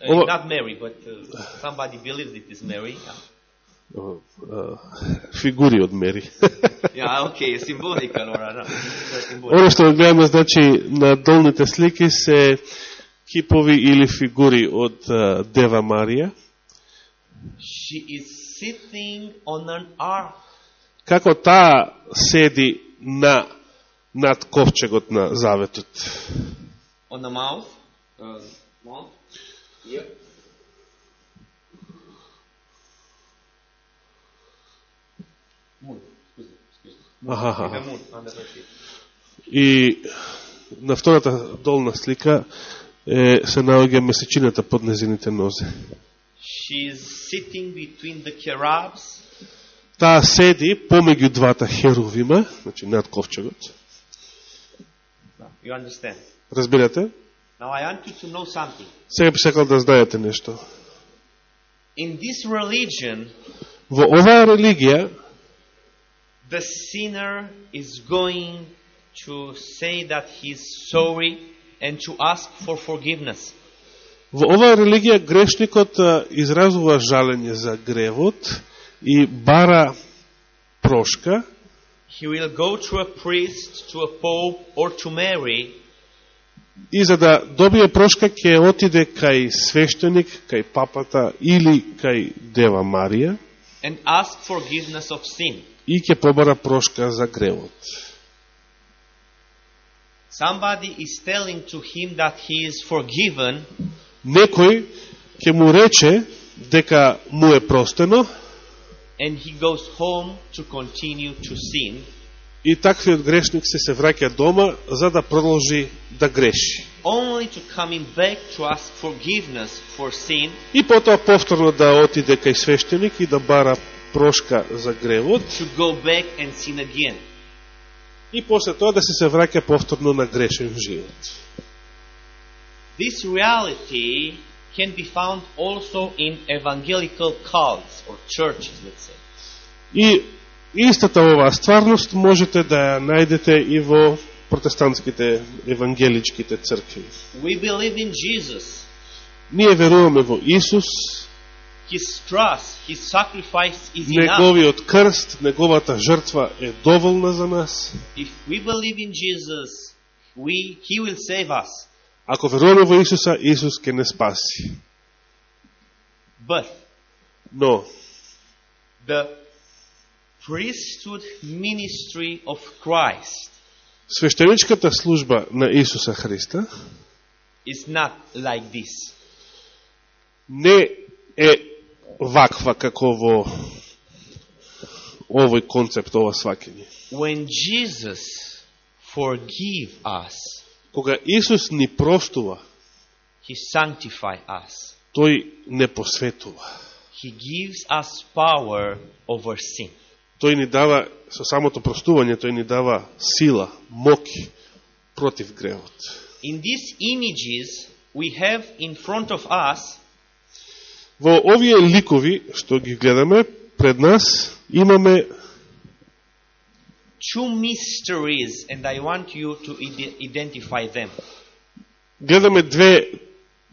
uh, Oh. not Mary, but uh, somebody believes it is Mary. Yeah. А, фигури од мери. Okay, symbolical or no, symbolical. Оно што гледаме, значи, на долните слики се кипови или фигури од а, Дева Марија. She is sitting on an ark. Како таа седи на над ковчегот на заветот. on the mouth. Uh, mouth. Me. Аха, feet. И на втората долна слика е, се наоѓа месечината под незините нозе. She is sitting between the cherubs. Таа седи помеѓу двата херувима, значи над ковчегот. You understand? Разбирате? Now I want you to know something. Сега би сакал да знаете нешто. In this religion, Во оваа религија, the sinner is going to say that he's sorry and to ask for forgiveness. во оваа религија грешникот изразува жалење за гревот и бара прошка He will go to a priest, to a pope, or to Mary и за да добие прошка ќе отиде кај свештеник, кај папата или кај Дева Марија and ask forgiveness of sin. и ќе побара прошка за гревот. Somebody is telling to him that he is forgiven, Некој ќе му рече дека му е простено and he goes home to continue to sin, и таквиот грешник се се враќа дома за да продолжи да греши. only to coming back to ask forgiveness for sin И потоа повторно да отиде кај свештеник и да бара прошка за гревот to go back and sin again. и после тоа да се се враќа повторно на грешен живот. This reality can be found also in evangelical cults or churches, let's say. И истата оваа стварност можете да ја најдете и во протестантските евангеличките цркви. We believe in Jesus. Ние веруваме во Исус, His cross, His sacrifice is enough. неговиот крст, неговата жртва е доволна за нас. If we believe in Jesus, we, He will save us. Ако веруваме во Исуса, Исус ќе не спаси. But Но, the priesthood ministry of Christ свештеничката служба на Исуса Христа is not like this. не е ваква како во овој концепт, ова свакење. When Jesus forgive us, Кога Исус ни простува, He sanctify us. тој не посветува. He gives us power over sin. Тој ни дава, со самото простување, тој ни дава сила, моки против гревот. In these images, we have in front of us Во овие ликови, што ги гледаме, пред нас имаме two mysteries, and I want you to ide- identify them. гледаме две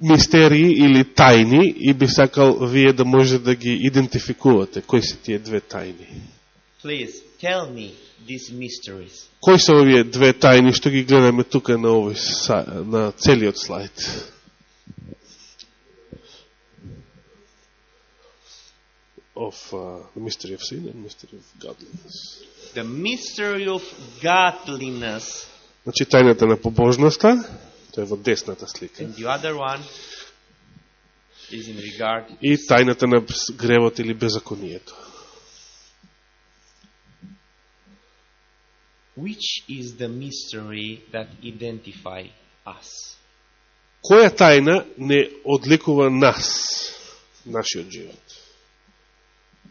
мистерии или тајни и би сакал вие да може да ги идентификувате. Кои се тие две тајни? Please tell me these mysteries. Кои се овие две тајни што ги гледаме тука на овој на целиот слайд? Of uh, the mystery of sin and mystery of godliness. The mystery of godliness, Значи тајната на побожноста, тоа е во десната слика, and the other one is in regard и тајната на гревот или беззаконието. which is the mystery that identify us. Која тајна не одликува нас, нашиот живот?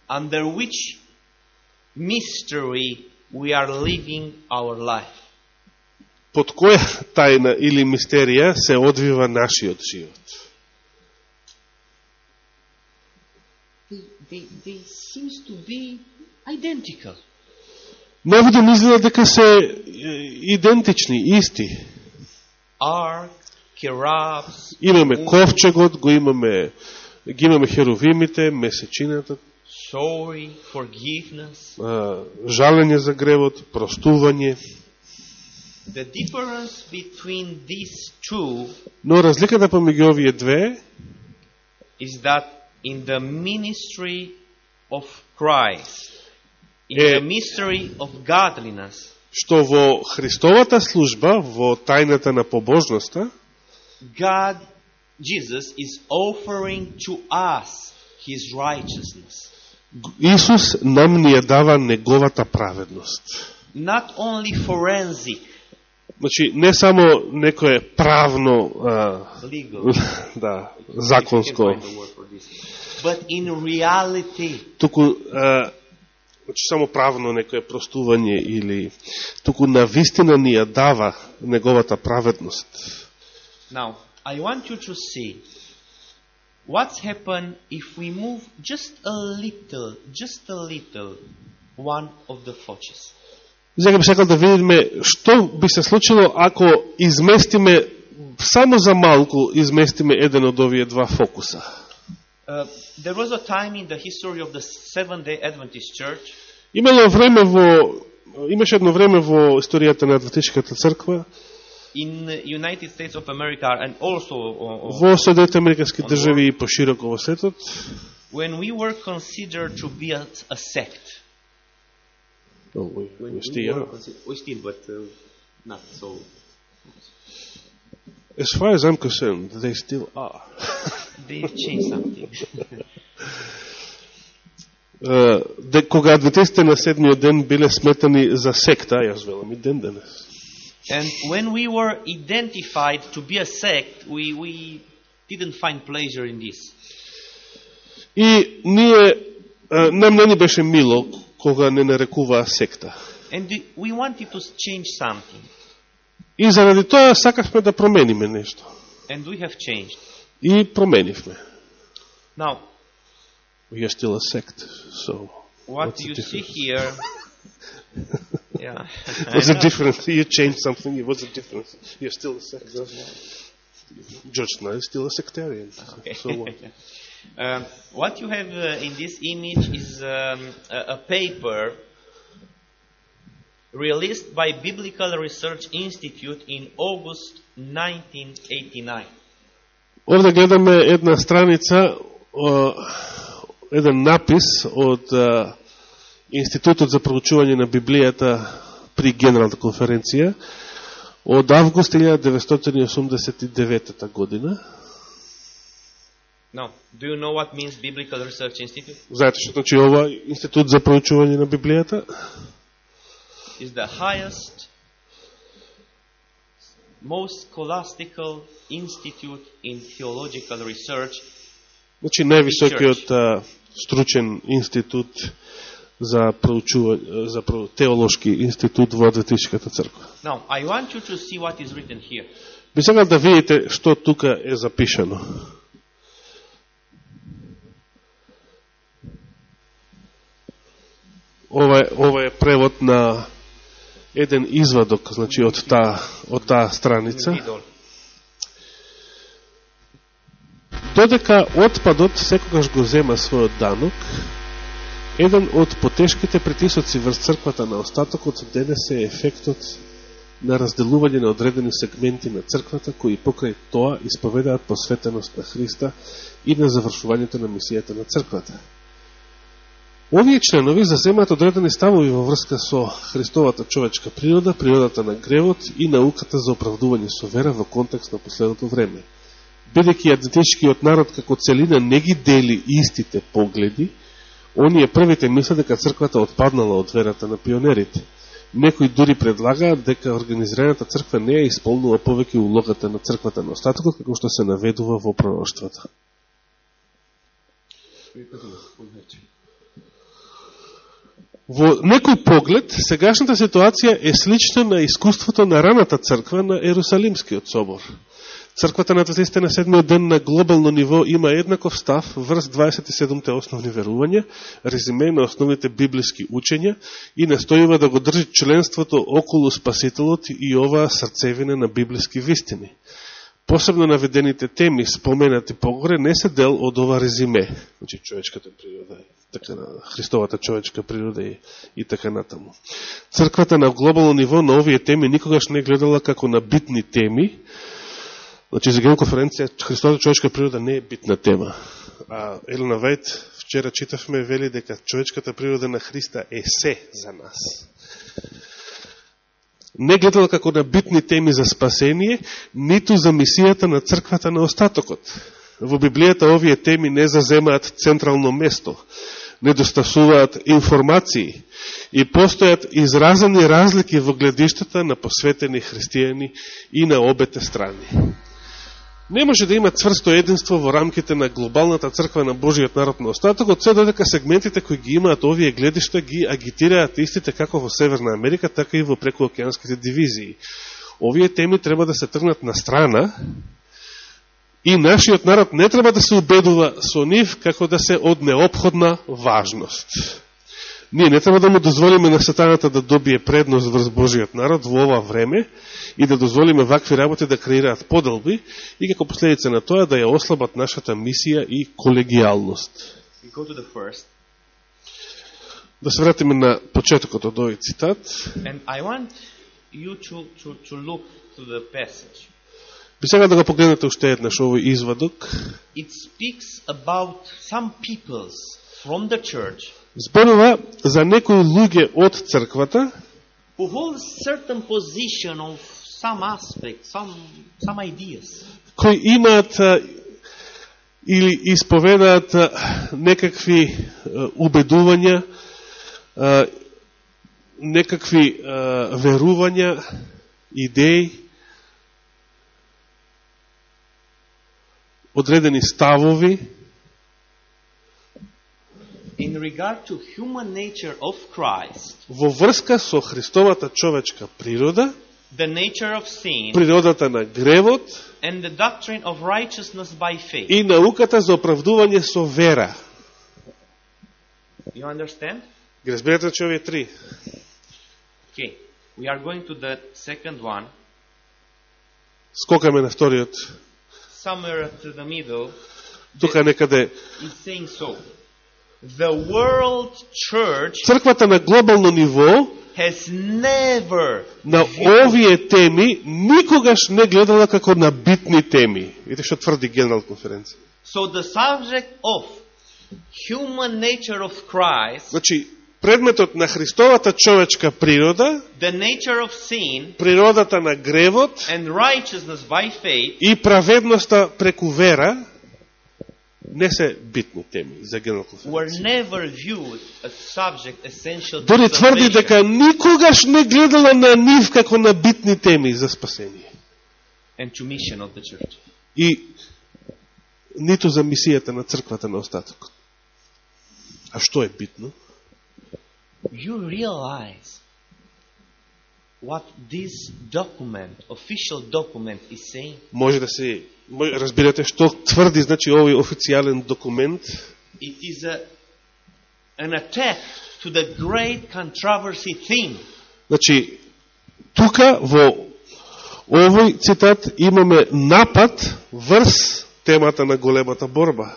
Under which mystery we are living our life. Под која тајна или мистерија се одвива нашиот живот? They, they, they seems to be identical. Наводом изгледа дека се идентични, исти. Ark, cherubs, Имаме ковчегот, го имаме, ги имаме херовимите, месечината, sorry, forgiveness. жалење за гревот, простување. The difference between these two Но разликата помеѓу овие две is that in the ministry of Christ, in Eh. the mystery of godliness, што во Христовата служба, во тајната на побожноста, God, Jesus, is offering to us His righteousness. Исус нам ни ја дава неговата праведност. Not only forensic, Значи, не само некое правно, а, legal, да, законско, but in reality, туку, а, значи, само правно некое простување или, туку на вистина ни ја дава неговата праведност. Now, I want you to see what's happened if we move just a little, just a little, one of the focus. Сега би сакал да видиме што би се случило ако изместиме, само за малку изместиме еден од овие два фокуса. Uh, there was a time in the history of the Seventh-day Adventist Church Имало време во, имаше едно време во историјата на Адвентичката црква, in United States of America and also uh, во Соединетите Американски држави и пошироко во светот, when we were considered to be a, a sect. We were considered, we still, but uh, not so. As far as I'm concerned, they still are. They changed something. Uh, кога адвентистите на седмиот ден биле сметани за секта, јас велам и ден денес. And when we were identified to be a sect, we, we didn't find pleasure in this. И ние, uh, нам не ни беше мило кога не нарекуваа секта. And the- we wanted to change something. И заради тоа сакавме да промениме нешто. And we have changed. И променивме. Now, We are still a sect, so what What's the you see difference? here, Yeah. it was a difference. You changed something, it was a difference. You're still a sectarian. George Snow is still a sectarian. Ah, okay. So what? um, what you have uh, in this image is um, a, a paper released by Biblical Research Institute in August 1989. Ovdje gledam jedna stranica, uh, jedan napis od uh, Институтот за проучување на Библијата при Генералната конференција од август 1989 година. Now, do you know what means Biblical Research Institute? Знаете што значи ова Институт за проучување на Библијата? Is the highest, most scholastical institute in theological research Значи највисокиот стручен институт за проучување за про- теолошки институт во Адвентичката црква. Now, I want you to see what is written here. Би сакал да видите што тука е запишано. Ова е, ова е превод на еден извадок, значи од таа од таа страница. Додека отпадот секогаш го зема својот данок, еден од потешките притисоци врз црквата на остатокот денес е ефектот на разделување на одредени сегменти на црквата кои покрај тоа исповедаат посветеност на Христа и на завршувањето на мисијата на црквата. Овие членови заземаат одредени ставови во врска со Христовата човечка природа, природата на гревот и науката за оправдување со вера во контекст на последното време. Бидејќи адвентичкиот народ како целина не ги дели истите погледи, оние првите мисле дека црквата отпаднала од верата на пионерите. Некои дури предлагаат дека организираната црква не ја исполнува повеќе улогата на црквата на остатокот, како што се наведува во пророќствата. Во некој поглед, сегашната ситуација е слична на искуството на раната црква на Ерусалимскиот собор. Црквата на Адвентистите на седмиот ден на глобално ниво има еднаков став врз 27-те основни верувања, резиме на основните библиски учења и настојува да го држи членството околу Спасителот и оваа срцевина на библиски вистини. Посебно наведените теми, споменати погоре, не се дел од ова резиме. Значи, човечката природа, така на Христовата човечка природа и, и така натаму. Црквата на глобално ниво на овие теми никогаш не гледала како на битни теми, Значи, за геоконференција конференција, Христовата човечка природа не е битна тема. А Елена Вајт, вчера читавме, вели дека човечката природа на Христа е се за нас. Не гледала како на битни теми за спасение, ниту за мисијата на црквата на остатокот. Во Библијата овие теми не заземаат централно место, не достасуваат информации и постојат изразени разлики во гледиштата на посветени христијани и на обете страни. Не може да има цврсто единство во рамките на глобалната црква на Божиот народ на остатокот, се додека сегментите кои ги имаат овие гледишта ги агитираат истите како во Северна Америка, така и во прекуокеанските дивизии. Овие теми треба да се тргнат на страна и нашиот народ не треба да се убедува со нив како да се од необходна важност. Ние не треба да му дозволиме на сатаната да добие предност врз Божиот народ во ова време и да дозволиме вакви работи да креираат поделби и како последица на тоа да ја ослабат нашата мисија и колегијалност. Да се вратиме на почетокот од овој цитат. And I want you to, to, to look to the passage. Би сега да го погледнете уште еднаш овој извадок. It speaks about some peoples from the church Зборува за некои луѓе од црквата who hold certain position of some aspect, some, some ideas. кои имаат или исповедаат некакви убедувања, некакви верувања, идеи, одредени ставови In regard to human nature of Christ, во врска со Христовата човечка природа, the nature of sin, природата на гревот and the doctrine of righteousness by faith. и науката за оправдување со вера. You understand? Ги разбирате значи овие три? Okay. We are going to the second one. Скокаме на вториот. Somewhere to the middle Тука некаде is saying so. The world church црквата на глобално ниво has never на овие теми никогаш не гледала како на битни теми. Видите што тврди Генерал конференција. So the subject of human nature of Christ, Значи, предметот на Христовата човечка природа, the nature of sin, природата на гревот and righteousness by faith и праведноста преку вера, не се битни теми за Генерал were конференција. never viewed as subject essential to Дори тврди дека никогаш не гледала на нив како на битни теми за спасение. and to mission of the church. И ниту за мисијата на црквата на остатокот. А што е битно? You realize what this document, official document, is saying? Може да се разбирате што тврди значи овој официјален документ. It is a, an attack to the great controversy theme. Значи тука во овој цитат имаме напад врз темата на големата борба.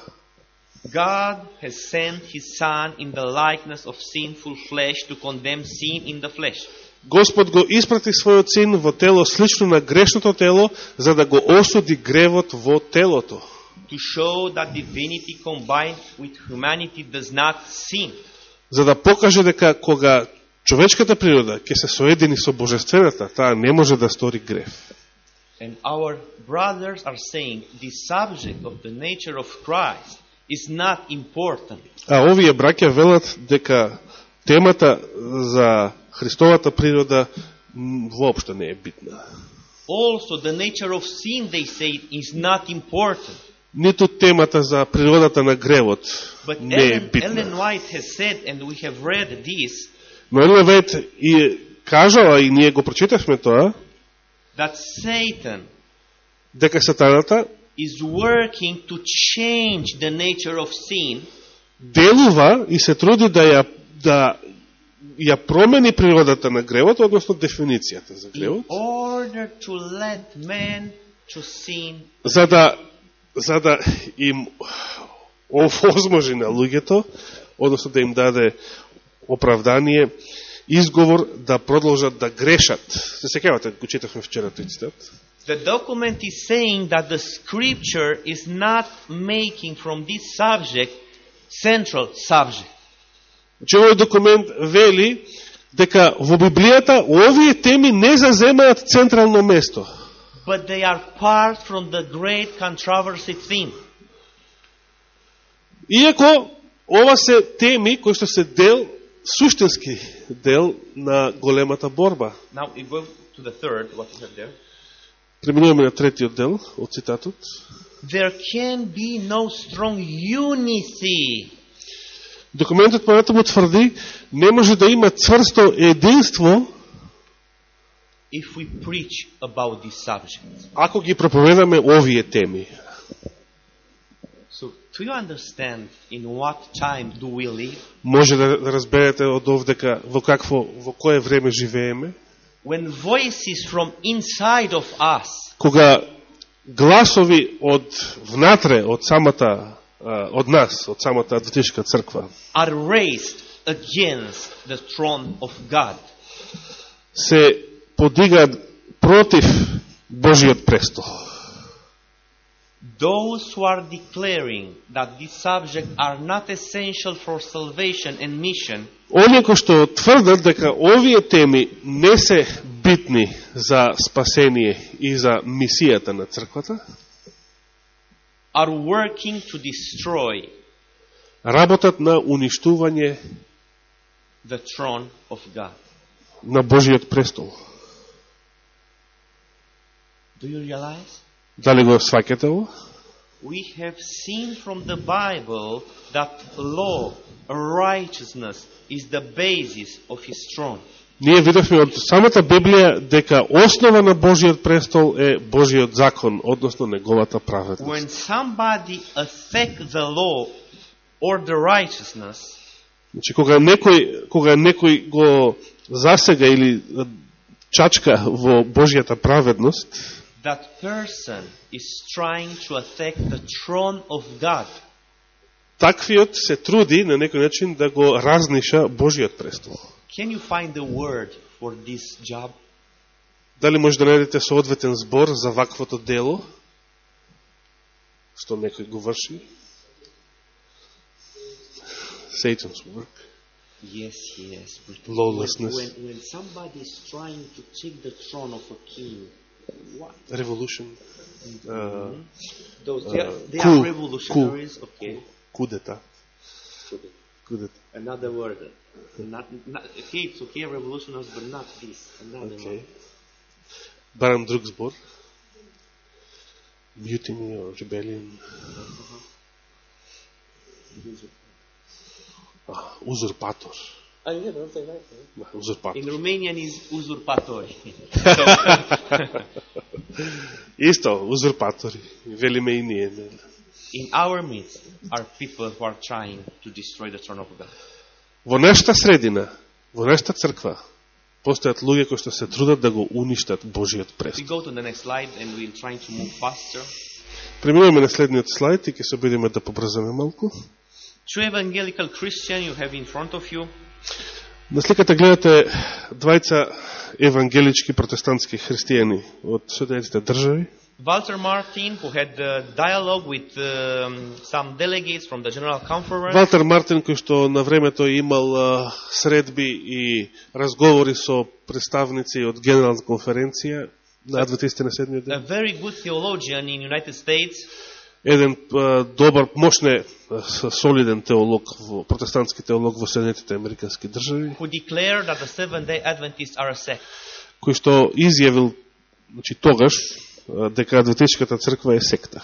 God has sent His Son in the likeness of sinful flesh to condemn sin in the flesh. Господ го испрати својот син во тело слично на грешното тело, за да го осуди гревот во телото. To show that divinity combined with humanity does not sin. За да покаже дека кога човечката природа ќе се соедини со божествената, таа не може да стори грев. And our brothers are saying the subject of the nature of Christ is not important. А овие браќа велат дека темата за Христовата природа воопшто не е битна. Also, the nature of sin, they say, is not important. Ниту темата за природата на гревот But не е Ellen, битна. Ellen White has said, and we have read this, Но Елена Вајт и кажала, и ние го прочитавме тоа, that Satan дека сатаната is working to change the nature of sin делува и се труди да ја, да ја промени природата на гревот, односно дефиницијата за гревот, за да, за да им овозможи на луѓето, односно да им даде оправдание, изговор да продолжат да грешат. Се секавате, го читавме вчера тој цитат. The document is saying that the scripture is not making from this subject central subject. Че овој документ вели дека во Библијата овие теми не заземаат централно место. But they are part from the great controversy theme. Иако ова се теми кои што се дел, суштински дел на големата борба. Now we go to the third, what you have there. Преминуваме на третиот дел од цитатот. There can be no strong unity Документот понатаму тврди, не може да има цврсто единство if we preach about this subject. ако ги проповедаме овие теми. So, do you understand in what time do we live? Може да разберете од овдека во какво, во кое време живееме, When voices from inside of us кога гласови од внатре, од самата, од нас, од самата адвентишка црква, are raised against the throne of God. се подигаат против Божиот престол. Those who are declaring that this subject are not essential for salvation and mission Оние кои што тврдат дека овие теми не се битни за спасение и за мисијата на црквата, are working to destroy работат на уништување the throne of God. на Божиот престол. Do you realize? Дали го сваќате ово? We have seen from the Bible that law, righteousness is the basis of his throne. Ние видовме од самата Библија дека основа на Божиот престол е Божиот закон, односно неговата праведност. When somebody affect the law or the righteousness, Значи, кога некој, кога некој го засега или чачка во Божијата праведност, that person is trying to attack the throne of God. таквиот се труди на некој начин да го разниша Божиот престол. Can you find the word for this job? Дали може да најдете соодветен збор за ваквото дело, што некој го врши? Satan's work. Yes, yes. But Lawlessness. When, when, when somebody is trying to take the throne of a king, what? Revolution. Uh, Those They are, Uh, they coup, are revolutionaries, okay. кудета. Кудета. Another word. Not, not, okay, it's okay, revolutionaries, but not this. Another Okay. one. Барам друг збор. Mutiny or rebellion. А, Узурпатор. Ah, yeah, don't say that. Да, Узурпатор. In Romanian is usurpatori. Исто, узурпатори. Велиме и ние. In our midst are people who are trying to destroy the throne of God. Во нашата средина, во нашата црква, постојат луѓе кои што се трудат да го уништат Божиот We престол. go to the next slide and we're trying to move faster. Преминуваме на следниот слайд и ќе се обидиме да побрзаме малку. Two evangelical Christian you have in front of you. На сликата гледате двајца евангелички протестантски христијани од Соединетите држави. Walter Martin, who had a dialogue with um, some delegates from the General Conference. Валтер Мартин, кој што на времето имал средби и разговори со представници од Генерална конференција на Адвентистите на седмиот a ден. very good theologian in United States, Еден добар, мощне, солиден теолог, во, протестантски теолог во Соединетите Американски држави, who declared that the Seventh-day Adventists are a sect. кој што изјавил значи, тогаш дека Адвентистичката црква е секта.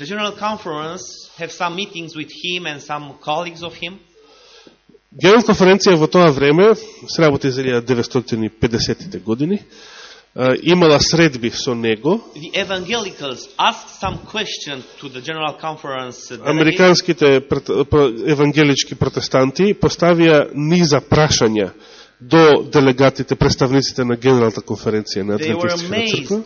The General Conference have some meetings with him and some colleagues of him. Генерална конференција во тоа време, се работи за 1950-те години, имала средби со него, The evangelicals asked some questions to the General Conference uh, Американските евангелички протестанти поставија низа прашања до делегатите, представниците на Генералната конференција на Адвентистичката црква.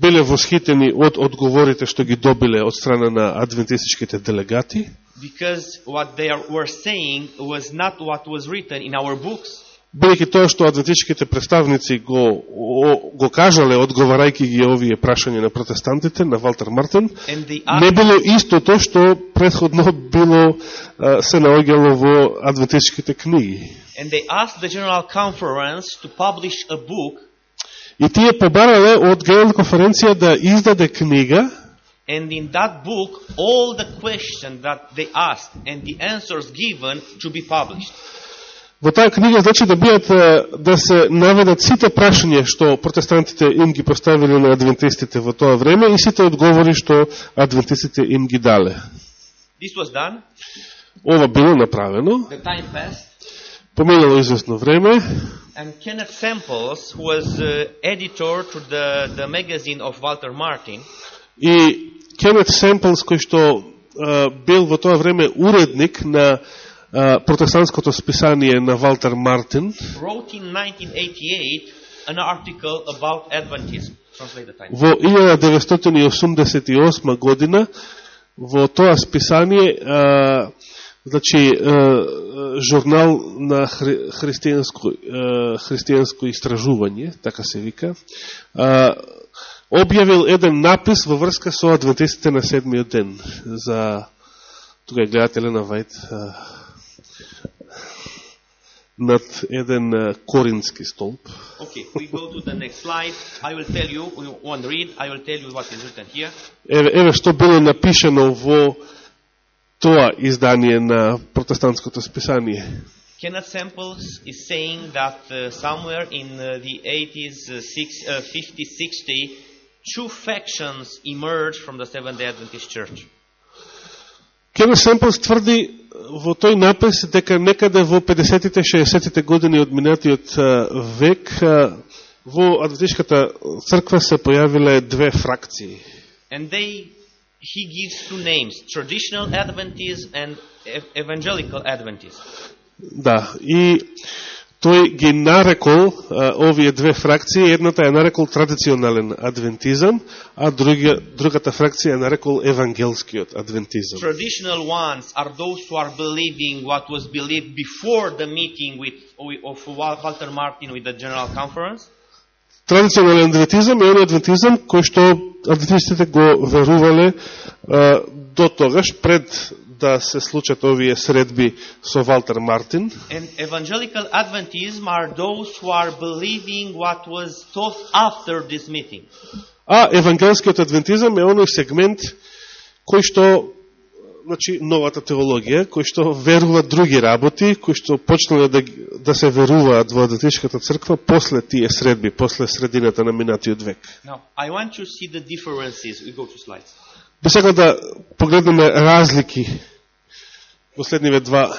Биле восхитени од одговорите што ги добиле од страна на адвентистичките делегати, because what they were saying was not what was written in our books. Бидејќи тоа што адвентистичките представници го, о, го кажале, одговарајќи ги овие прашања на протестантите, на Валтер they не било истото што предходно било а, се наоѓало во адвентистичките книги. И тие побарале од Генерална конференција да издаде книга, And in that book, all the questions that they asked and the answers given to be published. Во таа книга значи да бидат да се наведат сите прашања што протестантите им ги поставиле на адвентистите во тоа време и сите одговори што адвентистите им ги дале. This was done. Ова било направено, The time passed. поминало известно време, And Kenneth Samples, who was uh, editor to the, the magazine of Walter Martin, И Кенет Семплс, кој што а, бил во тоа време уредник на а, протестантското списание на Валтер Мартин, wrote in 1988 an article about Adventism. Translate the title. во 1988 година во тоа списание а, значи а, журнал на хри, христијанско христијанско истражување, така се вика, а, објавил еден напис во врска со адвентистите на седмиот ден за тука е гледате Елена Вајд а, над еден корински столб. Okay, we go to the next slide. I will tell you, we won't read, I will tell you what is written here. Еве, еве што било напишено во тоа издание на протестантското списание. Kenneth Samples is saying that uh, somewhere in uh, the 80s, uh, six, uh, 50, 60, two factions emerged from the Seventh-day Adventist Church. Кенес Семплс тврди во тој напис дека некаде во 50-тите, 60-тите години од минатиот век во Адвентишката црква се појавиле две фракции. And they, he gives two names, traditional Adventists and ev- evangelical Adventists. Да, и тој ги нарекол а, овие две фракции, едната е нарекол традиционален адвентизам, а друга, другата фракција е нарекол евангелскиот адвентизам. Traditional ones are those who are believing what was believed before the meeting with, of Walter Martin with the General Conference. Традиционален адвентизам е оној адвентизам кој што адвентистите го верувале а, до тогаш, пред да се случат овие средби со Валтер Мартин. And evangelical Adventism are those who are believing what was taught after this meeting. А евангелскиот адвентизам е оној сегмент кој што значи новата теологија, кој што верува други работи, кои што почнале да, да се веруваат во адвентишката црква после тие средби, после средината на минатиот век. Now, I want you to see the differences. We go to slides. Би сакал да погледнеме разлики во следниве два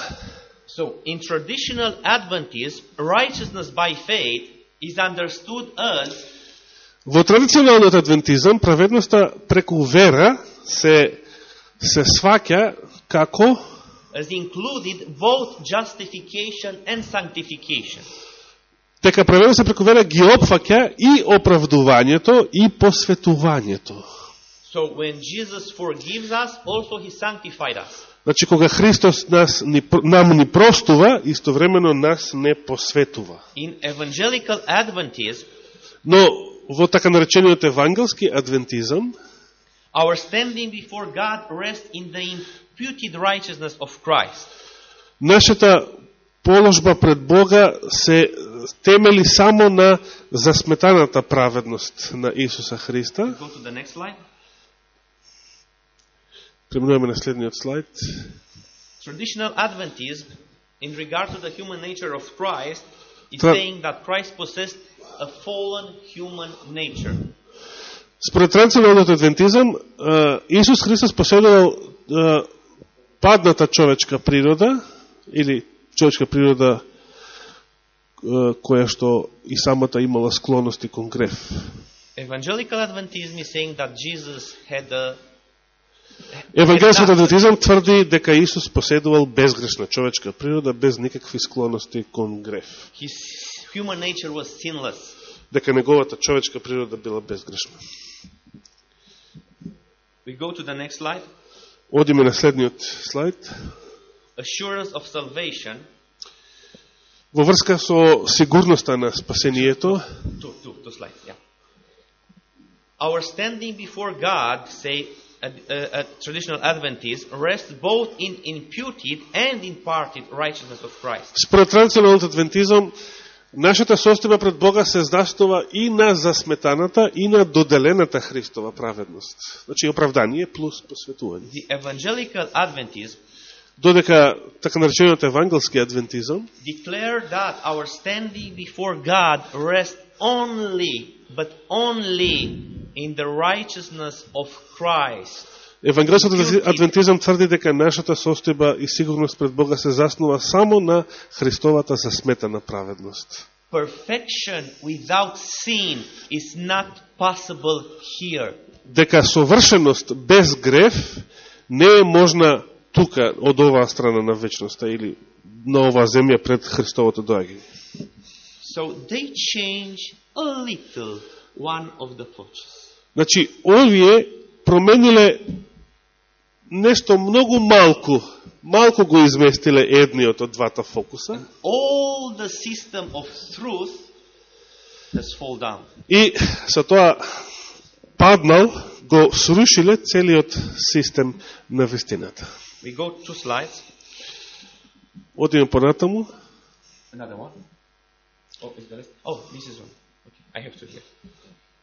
So, in traditional Adventism, righteousness by faith is understood as Во традиционалниот адвентизам, праведноста преку вера се, се сваќа како as included both justification and sanctification. дека праведноста преку вера ги опфаќа и оправдувањето и посветувањето. So, when Jesus forgives us, also He sanctified us. Значи, кога Христос нас, ни, нам ни простува, истовремено нас не посветува. In evangelical Adventism, Но во така наречениот евангелски адвентизам, our standing before God rests in the imputed righteousness of Christ. нашата положба пред Бога се темели само на засметаната праведност на Исуса Христа. Go to the next slide. Преминуваме на следниот слайд. Traditional Adventism, in regard to the human nature of Christ, is Tra- saying that Christ possessed a fallen human nature. Според традиционалниот адвентизам, Исус Христос поседувал падната човечка природа, или човечка природа која што и самата имала склоности кон греф. Evangelical Adventism is saying that Jesus had a Евангелскиот адвентизам тврди дека Исус поседувал безгрешна човечка природа, без никакви склоности кон греф. his human nature was sinless. Дека неговата човечка природа била безгрешна. We go to the next slide. Одиме на следниот слайд. Assurance of salvation. Во врска со сигурноста на спасението, Two, two, two slides. Yeah. Our standing before God, say a, a, a traditional Adventist, rests both in imputed and imparted righteousness of Christ. според традиционалниот адвентизам, нашата состојба пред Бога се заснова и на засметаната и на доделената Христова праведност. Значи оправдание плюс посветување. The evangelical Adventism Додека така наречениот евангелски адвентизам declare that our standing before God rests only, but only in the righteousness of Christ. Евангелскиот адвентизам тврди дека нашата состојба и сигурност пред Бога се заснува само на Христовата засметана праведност. Perfection without sin is not possible here. Дека совршеност без греф не е можна тука, од оваа страна на вечноста или на оваа земја пред Христовото доаѓање. So they change a little one of the. Значи, овие промениле нешто многу малку, малку го изместиле едниот од двата фокуса All the system of truth has fall down. и со тоа паднал, го срушиле целиот систем на вистината. We go two slides. Одиме понатаму. Another one. Oh, is the rest? Oh, this is one. Okay, I have to here.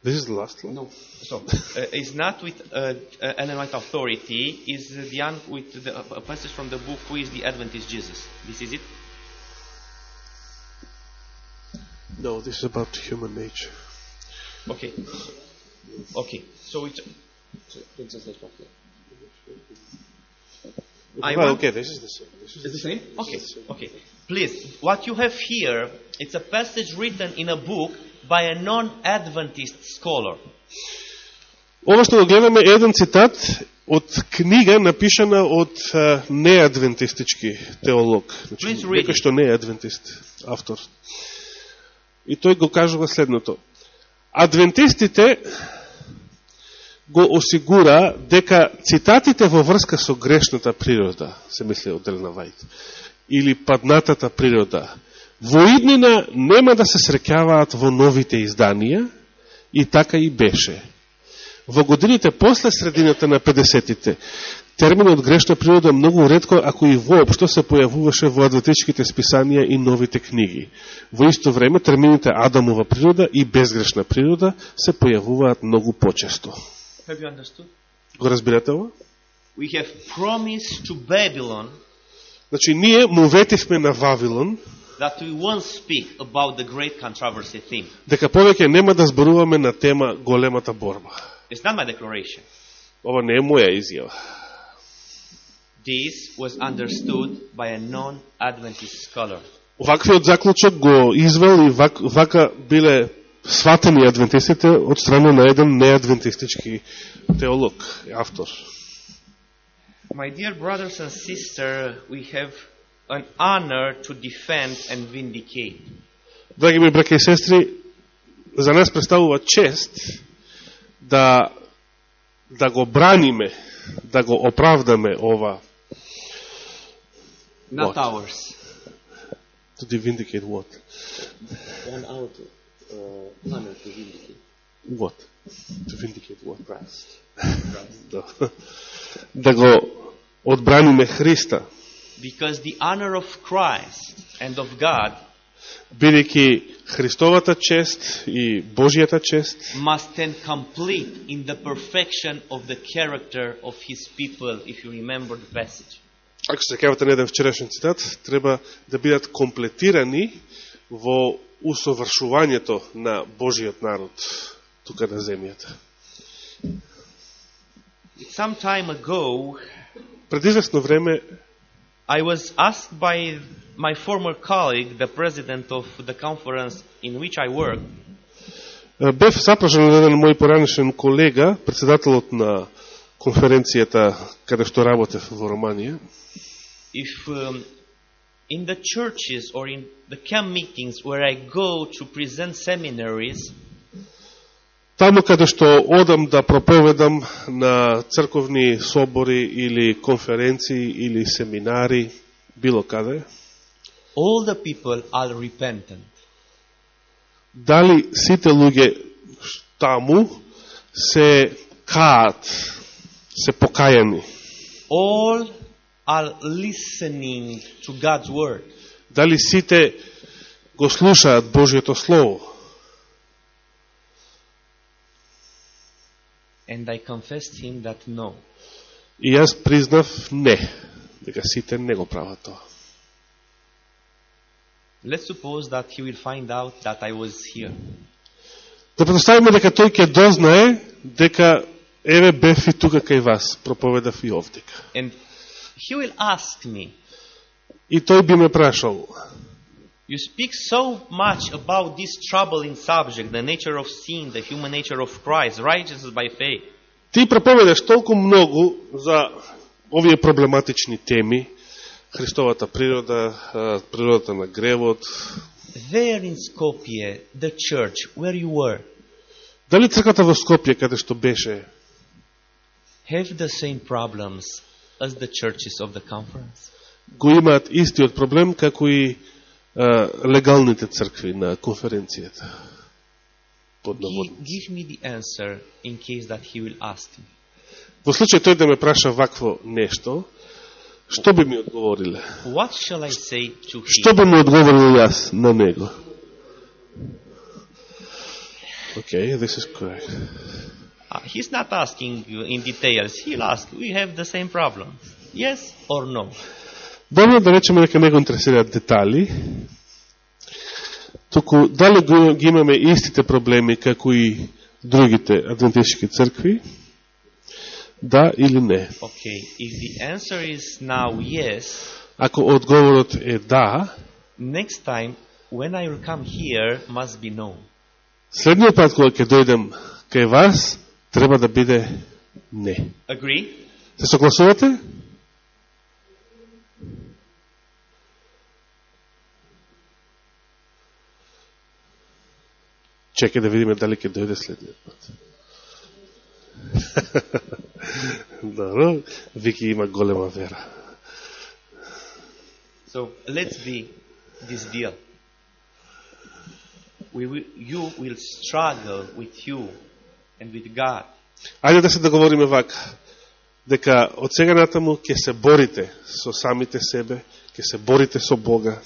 This is the last one. No. So, uh, it's not with uh, uh, authority, is the one with the, a passage from the book, Who is the Adventist Jesus? This is it? No, this is about human nature. Okay. Okay. So, it, I Well, okay, this is the same. This is Is the same? Okay, okay. Please, what you have here, it's a passage written in a book by a non-Adventist scholar. Ова што го гледаме е еден цитат од книга напишана од неадвентистички теолог. Значи, некој што не е адвентист, автор. И тој го кажува следното. Адвентистите го осигура дека цитатите во врска со грешната природа, се мисли од Елена Вајт, или паднатата природа, во иднина нема да се среќаваат во новите изданија, и така и беше. Во годините после средината на 50-тите, терминот грешна природа многу редко, ако и воопшто се појавуваше во адвентичките списанија и новите книги. Во исто време, термините Адамова природа и безгрешна природа се појавуваат многу почесто. Го разбирате ова? We have promised to Babylon Значи, ние му ветивме на Вавилон, that we won't speak about the great controversy theme. дека повеќе нема да зборуваме на тема големата борба. It's not my declaration. Ова не е моја изјава. This was understood by a non-Adventist scholar. Ваквиот заклучок го извел и вак, вака биле сватени адвентистите од страна на еден неадвентистички теолог, автор. My dear brothers and sisters, we have an honor to defend and vindicate. Драги ми браке и сестри, за нас представува чест да да го браниме, да го оправдаме ова Not What? ours. to vindicate what? One hour to uh, honor to vindicate What? To vindicate what? Christ. Да, да го одбраниме Христа, Because the honor of Christ and of God бидејќи Христовата чест и Божијата чест must stand complete in the perfection of the character of his people, if you remember the passage. ако се секавате на еден вчерашен цитат, треба да бидат комплетирани во усовршувањето на Божиот народ тука на земјата. Some time ago, Пред известно време I was asked by my former colleague, the president of the conference in which I work, е, бев запрашен од еден мој поранешен колега, председателот на конференцијата каде што работев во Романија, if um, in the churches or in the camp meetings where I go to present seminaries, Таму каде што одам да проповедам на црковни собори или конференции или семинари, било каде, all the people are repentant. дали сите луѓе таму се каат, се покајани, All are listening to God's word. дали сите го слушаат Божиото Слово. And I confessed him that no. И јас признав не, дека сите не го прават тоа. Let's suppose that he will find out that I was here. Да предоставиме дека тој ќе дознае дека еве бев и тука кај вас, проповедав и овдека. And he will ask me, И тој би ме прашал, You speak so much about this troubling subject, the nature of sin, the human nature of Christ, righteousness by faith. Ти проповедаш толку многу за овие проблематични теми, Христовата природа, а, природата на гревот. There in Skopje, the church where you were, Дали црквата во Скопје, каде што беше, have the same problems as the churches of the conference? го имаат истиот проблем како и а, легалните цркви на конференцијата? Под Give, наводници. give me the answer in case that he will ask me. Во случај тој да ме праша вакво нешто, што би ми одговориле? What shall I say to Што би му одговорил јас на него? Okay, this is correct. Uh, he's not asking you in details. He'll ask, we have the same problem. Yes or no? Добро да речеме дека не го интересираат детали, туку дали го, ги имаме истите проблеми како и другите адвентистички цркви, Да или не? Okay, if the answer is now yes, Ако одговорот е да, next time when I will come here must be no. следниот пат кога ќе дојдем кај вас, треба да биде не. Agree? Се согласувате? Чекай да видиме дали ќе дојде следниот пат. Добро, Вики има голема вера. So let's be this deal. We will, you will struggle with you and with God. Ајде да се договориме вака, дека од сега натаму ќе се борите со самите себе, ќе се борите со Бога,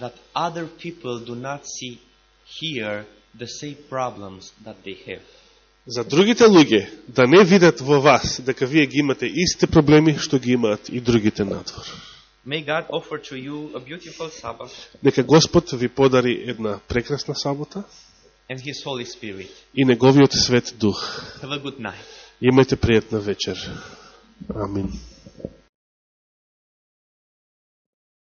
That other people do not see here the same problems that they have. за другите луѓе да не видат во вас дека вие ги имате истите проблеми што ги имаат и другите надвор. May God offer to you a beautiful Sabbath Нека Господ ви подари една прекрасна сабота and His Holy Spirit. и неговиот свет дух. Have a good night. Имајте пријатна вечер. Амин.